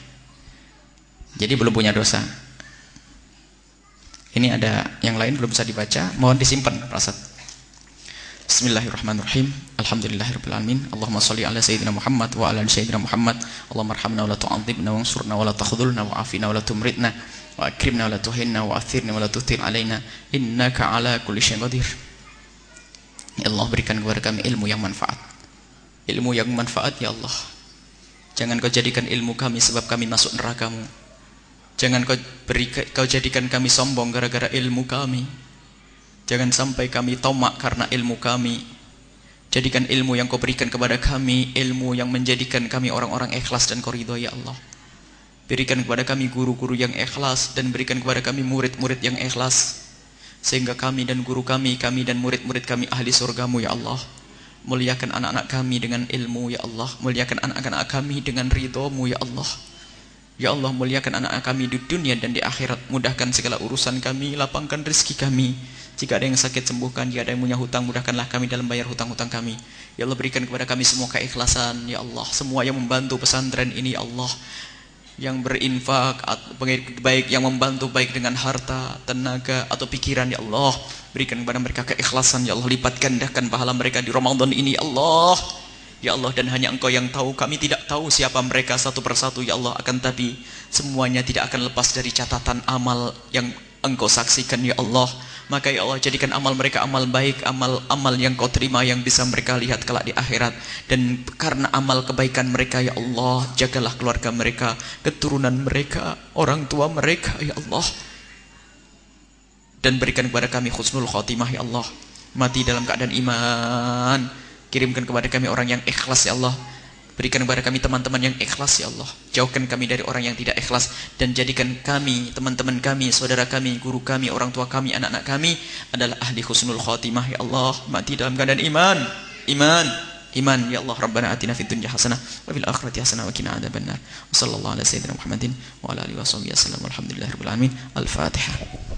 Speaker 1: jadi belum punya dosa. Ini ada yang lain belum bisa dibaca, mohon disimpan Prasad. Bismillahirrahmanirrahim. Alhamdulillahirabbil alamin. Allahumma shalli ala sayyidina Muhammad wa ala sayyidina Muhammad. Allahumma arhamna wa la tu'adzibna wansurna wa la takhdhulna wa afina wa la tumritna wa akrimna wa la tuhinna wa athirna wa la tuthir alaina innaka ala kulli syai'in qadir. Ya Allah berikan kepada kami ilmu yang manfaat. Ilmu yang manfaat ya Allah. Jangan kau jadikan ilmu kami sebab kami masuk nerakamu. Jangan kau, beri, kau jadikan kami sombong gara-gara ilmu kami. Jangan sampai kami tomak karena ilmu kami. Jadikan ilmu yang kau berikan kepada kami, ilmu yang menjadikan kami orang-orang ikhlas dan koridor ya Allah. Berikan kepada kami guru-guru yang ikhlas dan berikan kepada kami murid-murid yang ikhlas. Sehingga kami dan guru kami, kami dan murid-murid kami ahli surgamu ya Allah. Muliakan anak-anak kami dengan ilmu ya Allah. Muliakan anak-anak kami dengan ridhomu ya Allah. Ya Allah muliakan anak-anak kami di dunia dan di akhirat. Mudahkan segala urusan kami Lapangkan rezeki kami. Jika ada yang sakit sembuhkan. Jika ada yang punya hutang Mudahkanlah kami dalam bayar hutang-hutang kami. Ya Allah berikan kepada kami semua keikhlasan Ya Allah. Semua yang membantu pesantren ini Ya Allah. Yang berinfak Baik yang membantu Baik dengan harta, tenaga Atau pikiran Ya Allah. Berikan kepada mereka keikhlasan Ya Allah. Lipat gandakan pahala mereka di Ramadan ini Ya Allah Ya Allah dan hanya engkau yang tahu. Kami tidak tahu siapa mereka satu persatu. Ya Allah akan tapi Semuanya tidak akan lepas dari catatan amal Yang engkau saksikan Ya Allah. Maka Ya Allah jadikan amal mereka amal baik Amal-amal yang kau terima Yang bisa mereka lihat kelak di akhirat. Dan karena amal kebaikan mereka Ya Allah Jagalah keluarga mereka Keturunan mereka Orang tua mereka Ya Allah. Dan berikan kepada kami khusnul khotimah Ya Allah. Mati dalam keadaan iman Kirimkan kepada kami orang yang ikhlas ya Allah. Berikan kepada kami teman-teman yang ikhlas ya Allah. Jauhkan kami dari orang yang tidak ikhlas dan jadikan kami, teman-teman kami, saudara kami, guru kami, orang tua kami, anak-anak kami adalah ahli husnul khatimah ya Allah. Mati dalam keadaan iman. Iman. Iman ya Allah Rabbana atina fid dunya hasanah wa fil akhirati hasanah wa qina adzabannar. Wa sallallahu ala sayyidina Muhammadin wa ala alihi wasallam. Alhamdulillahirabbil alamin. Al-Fatihah.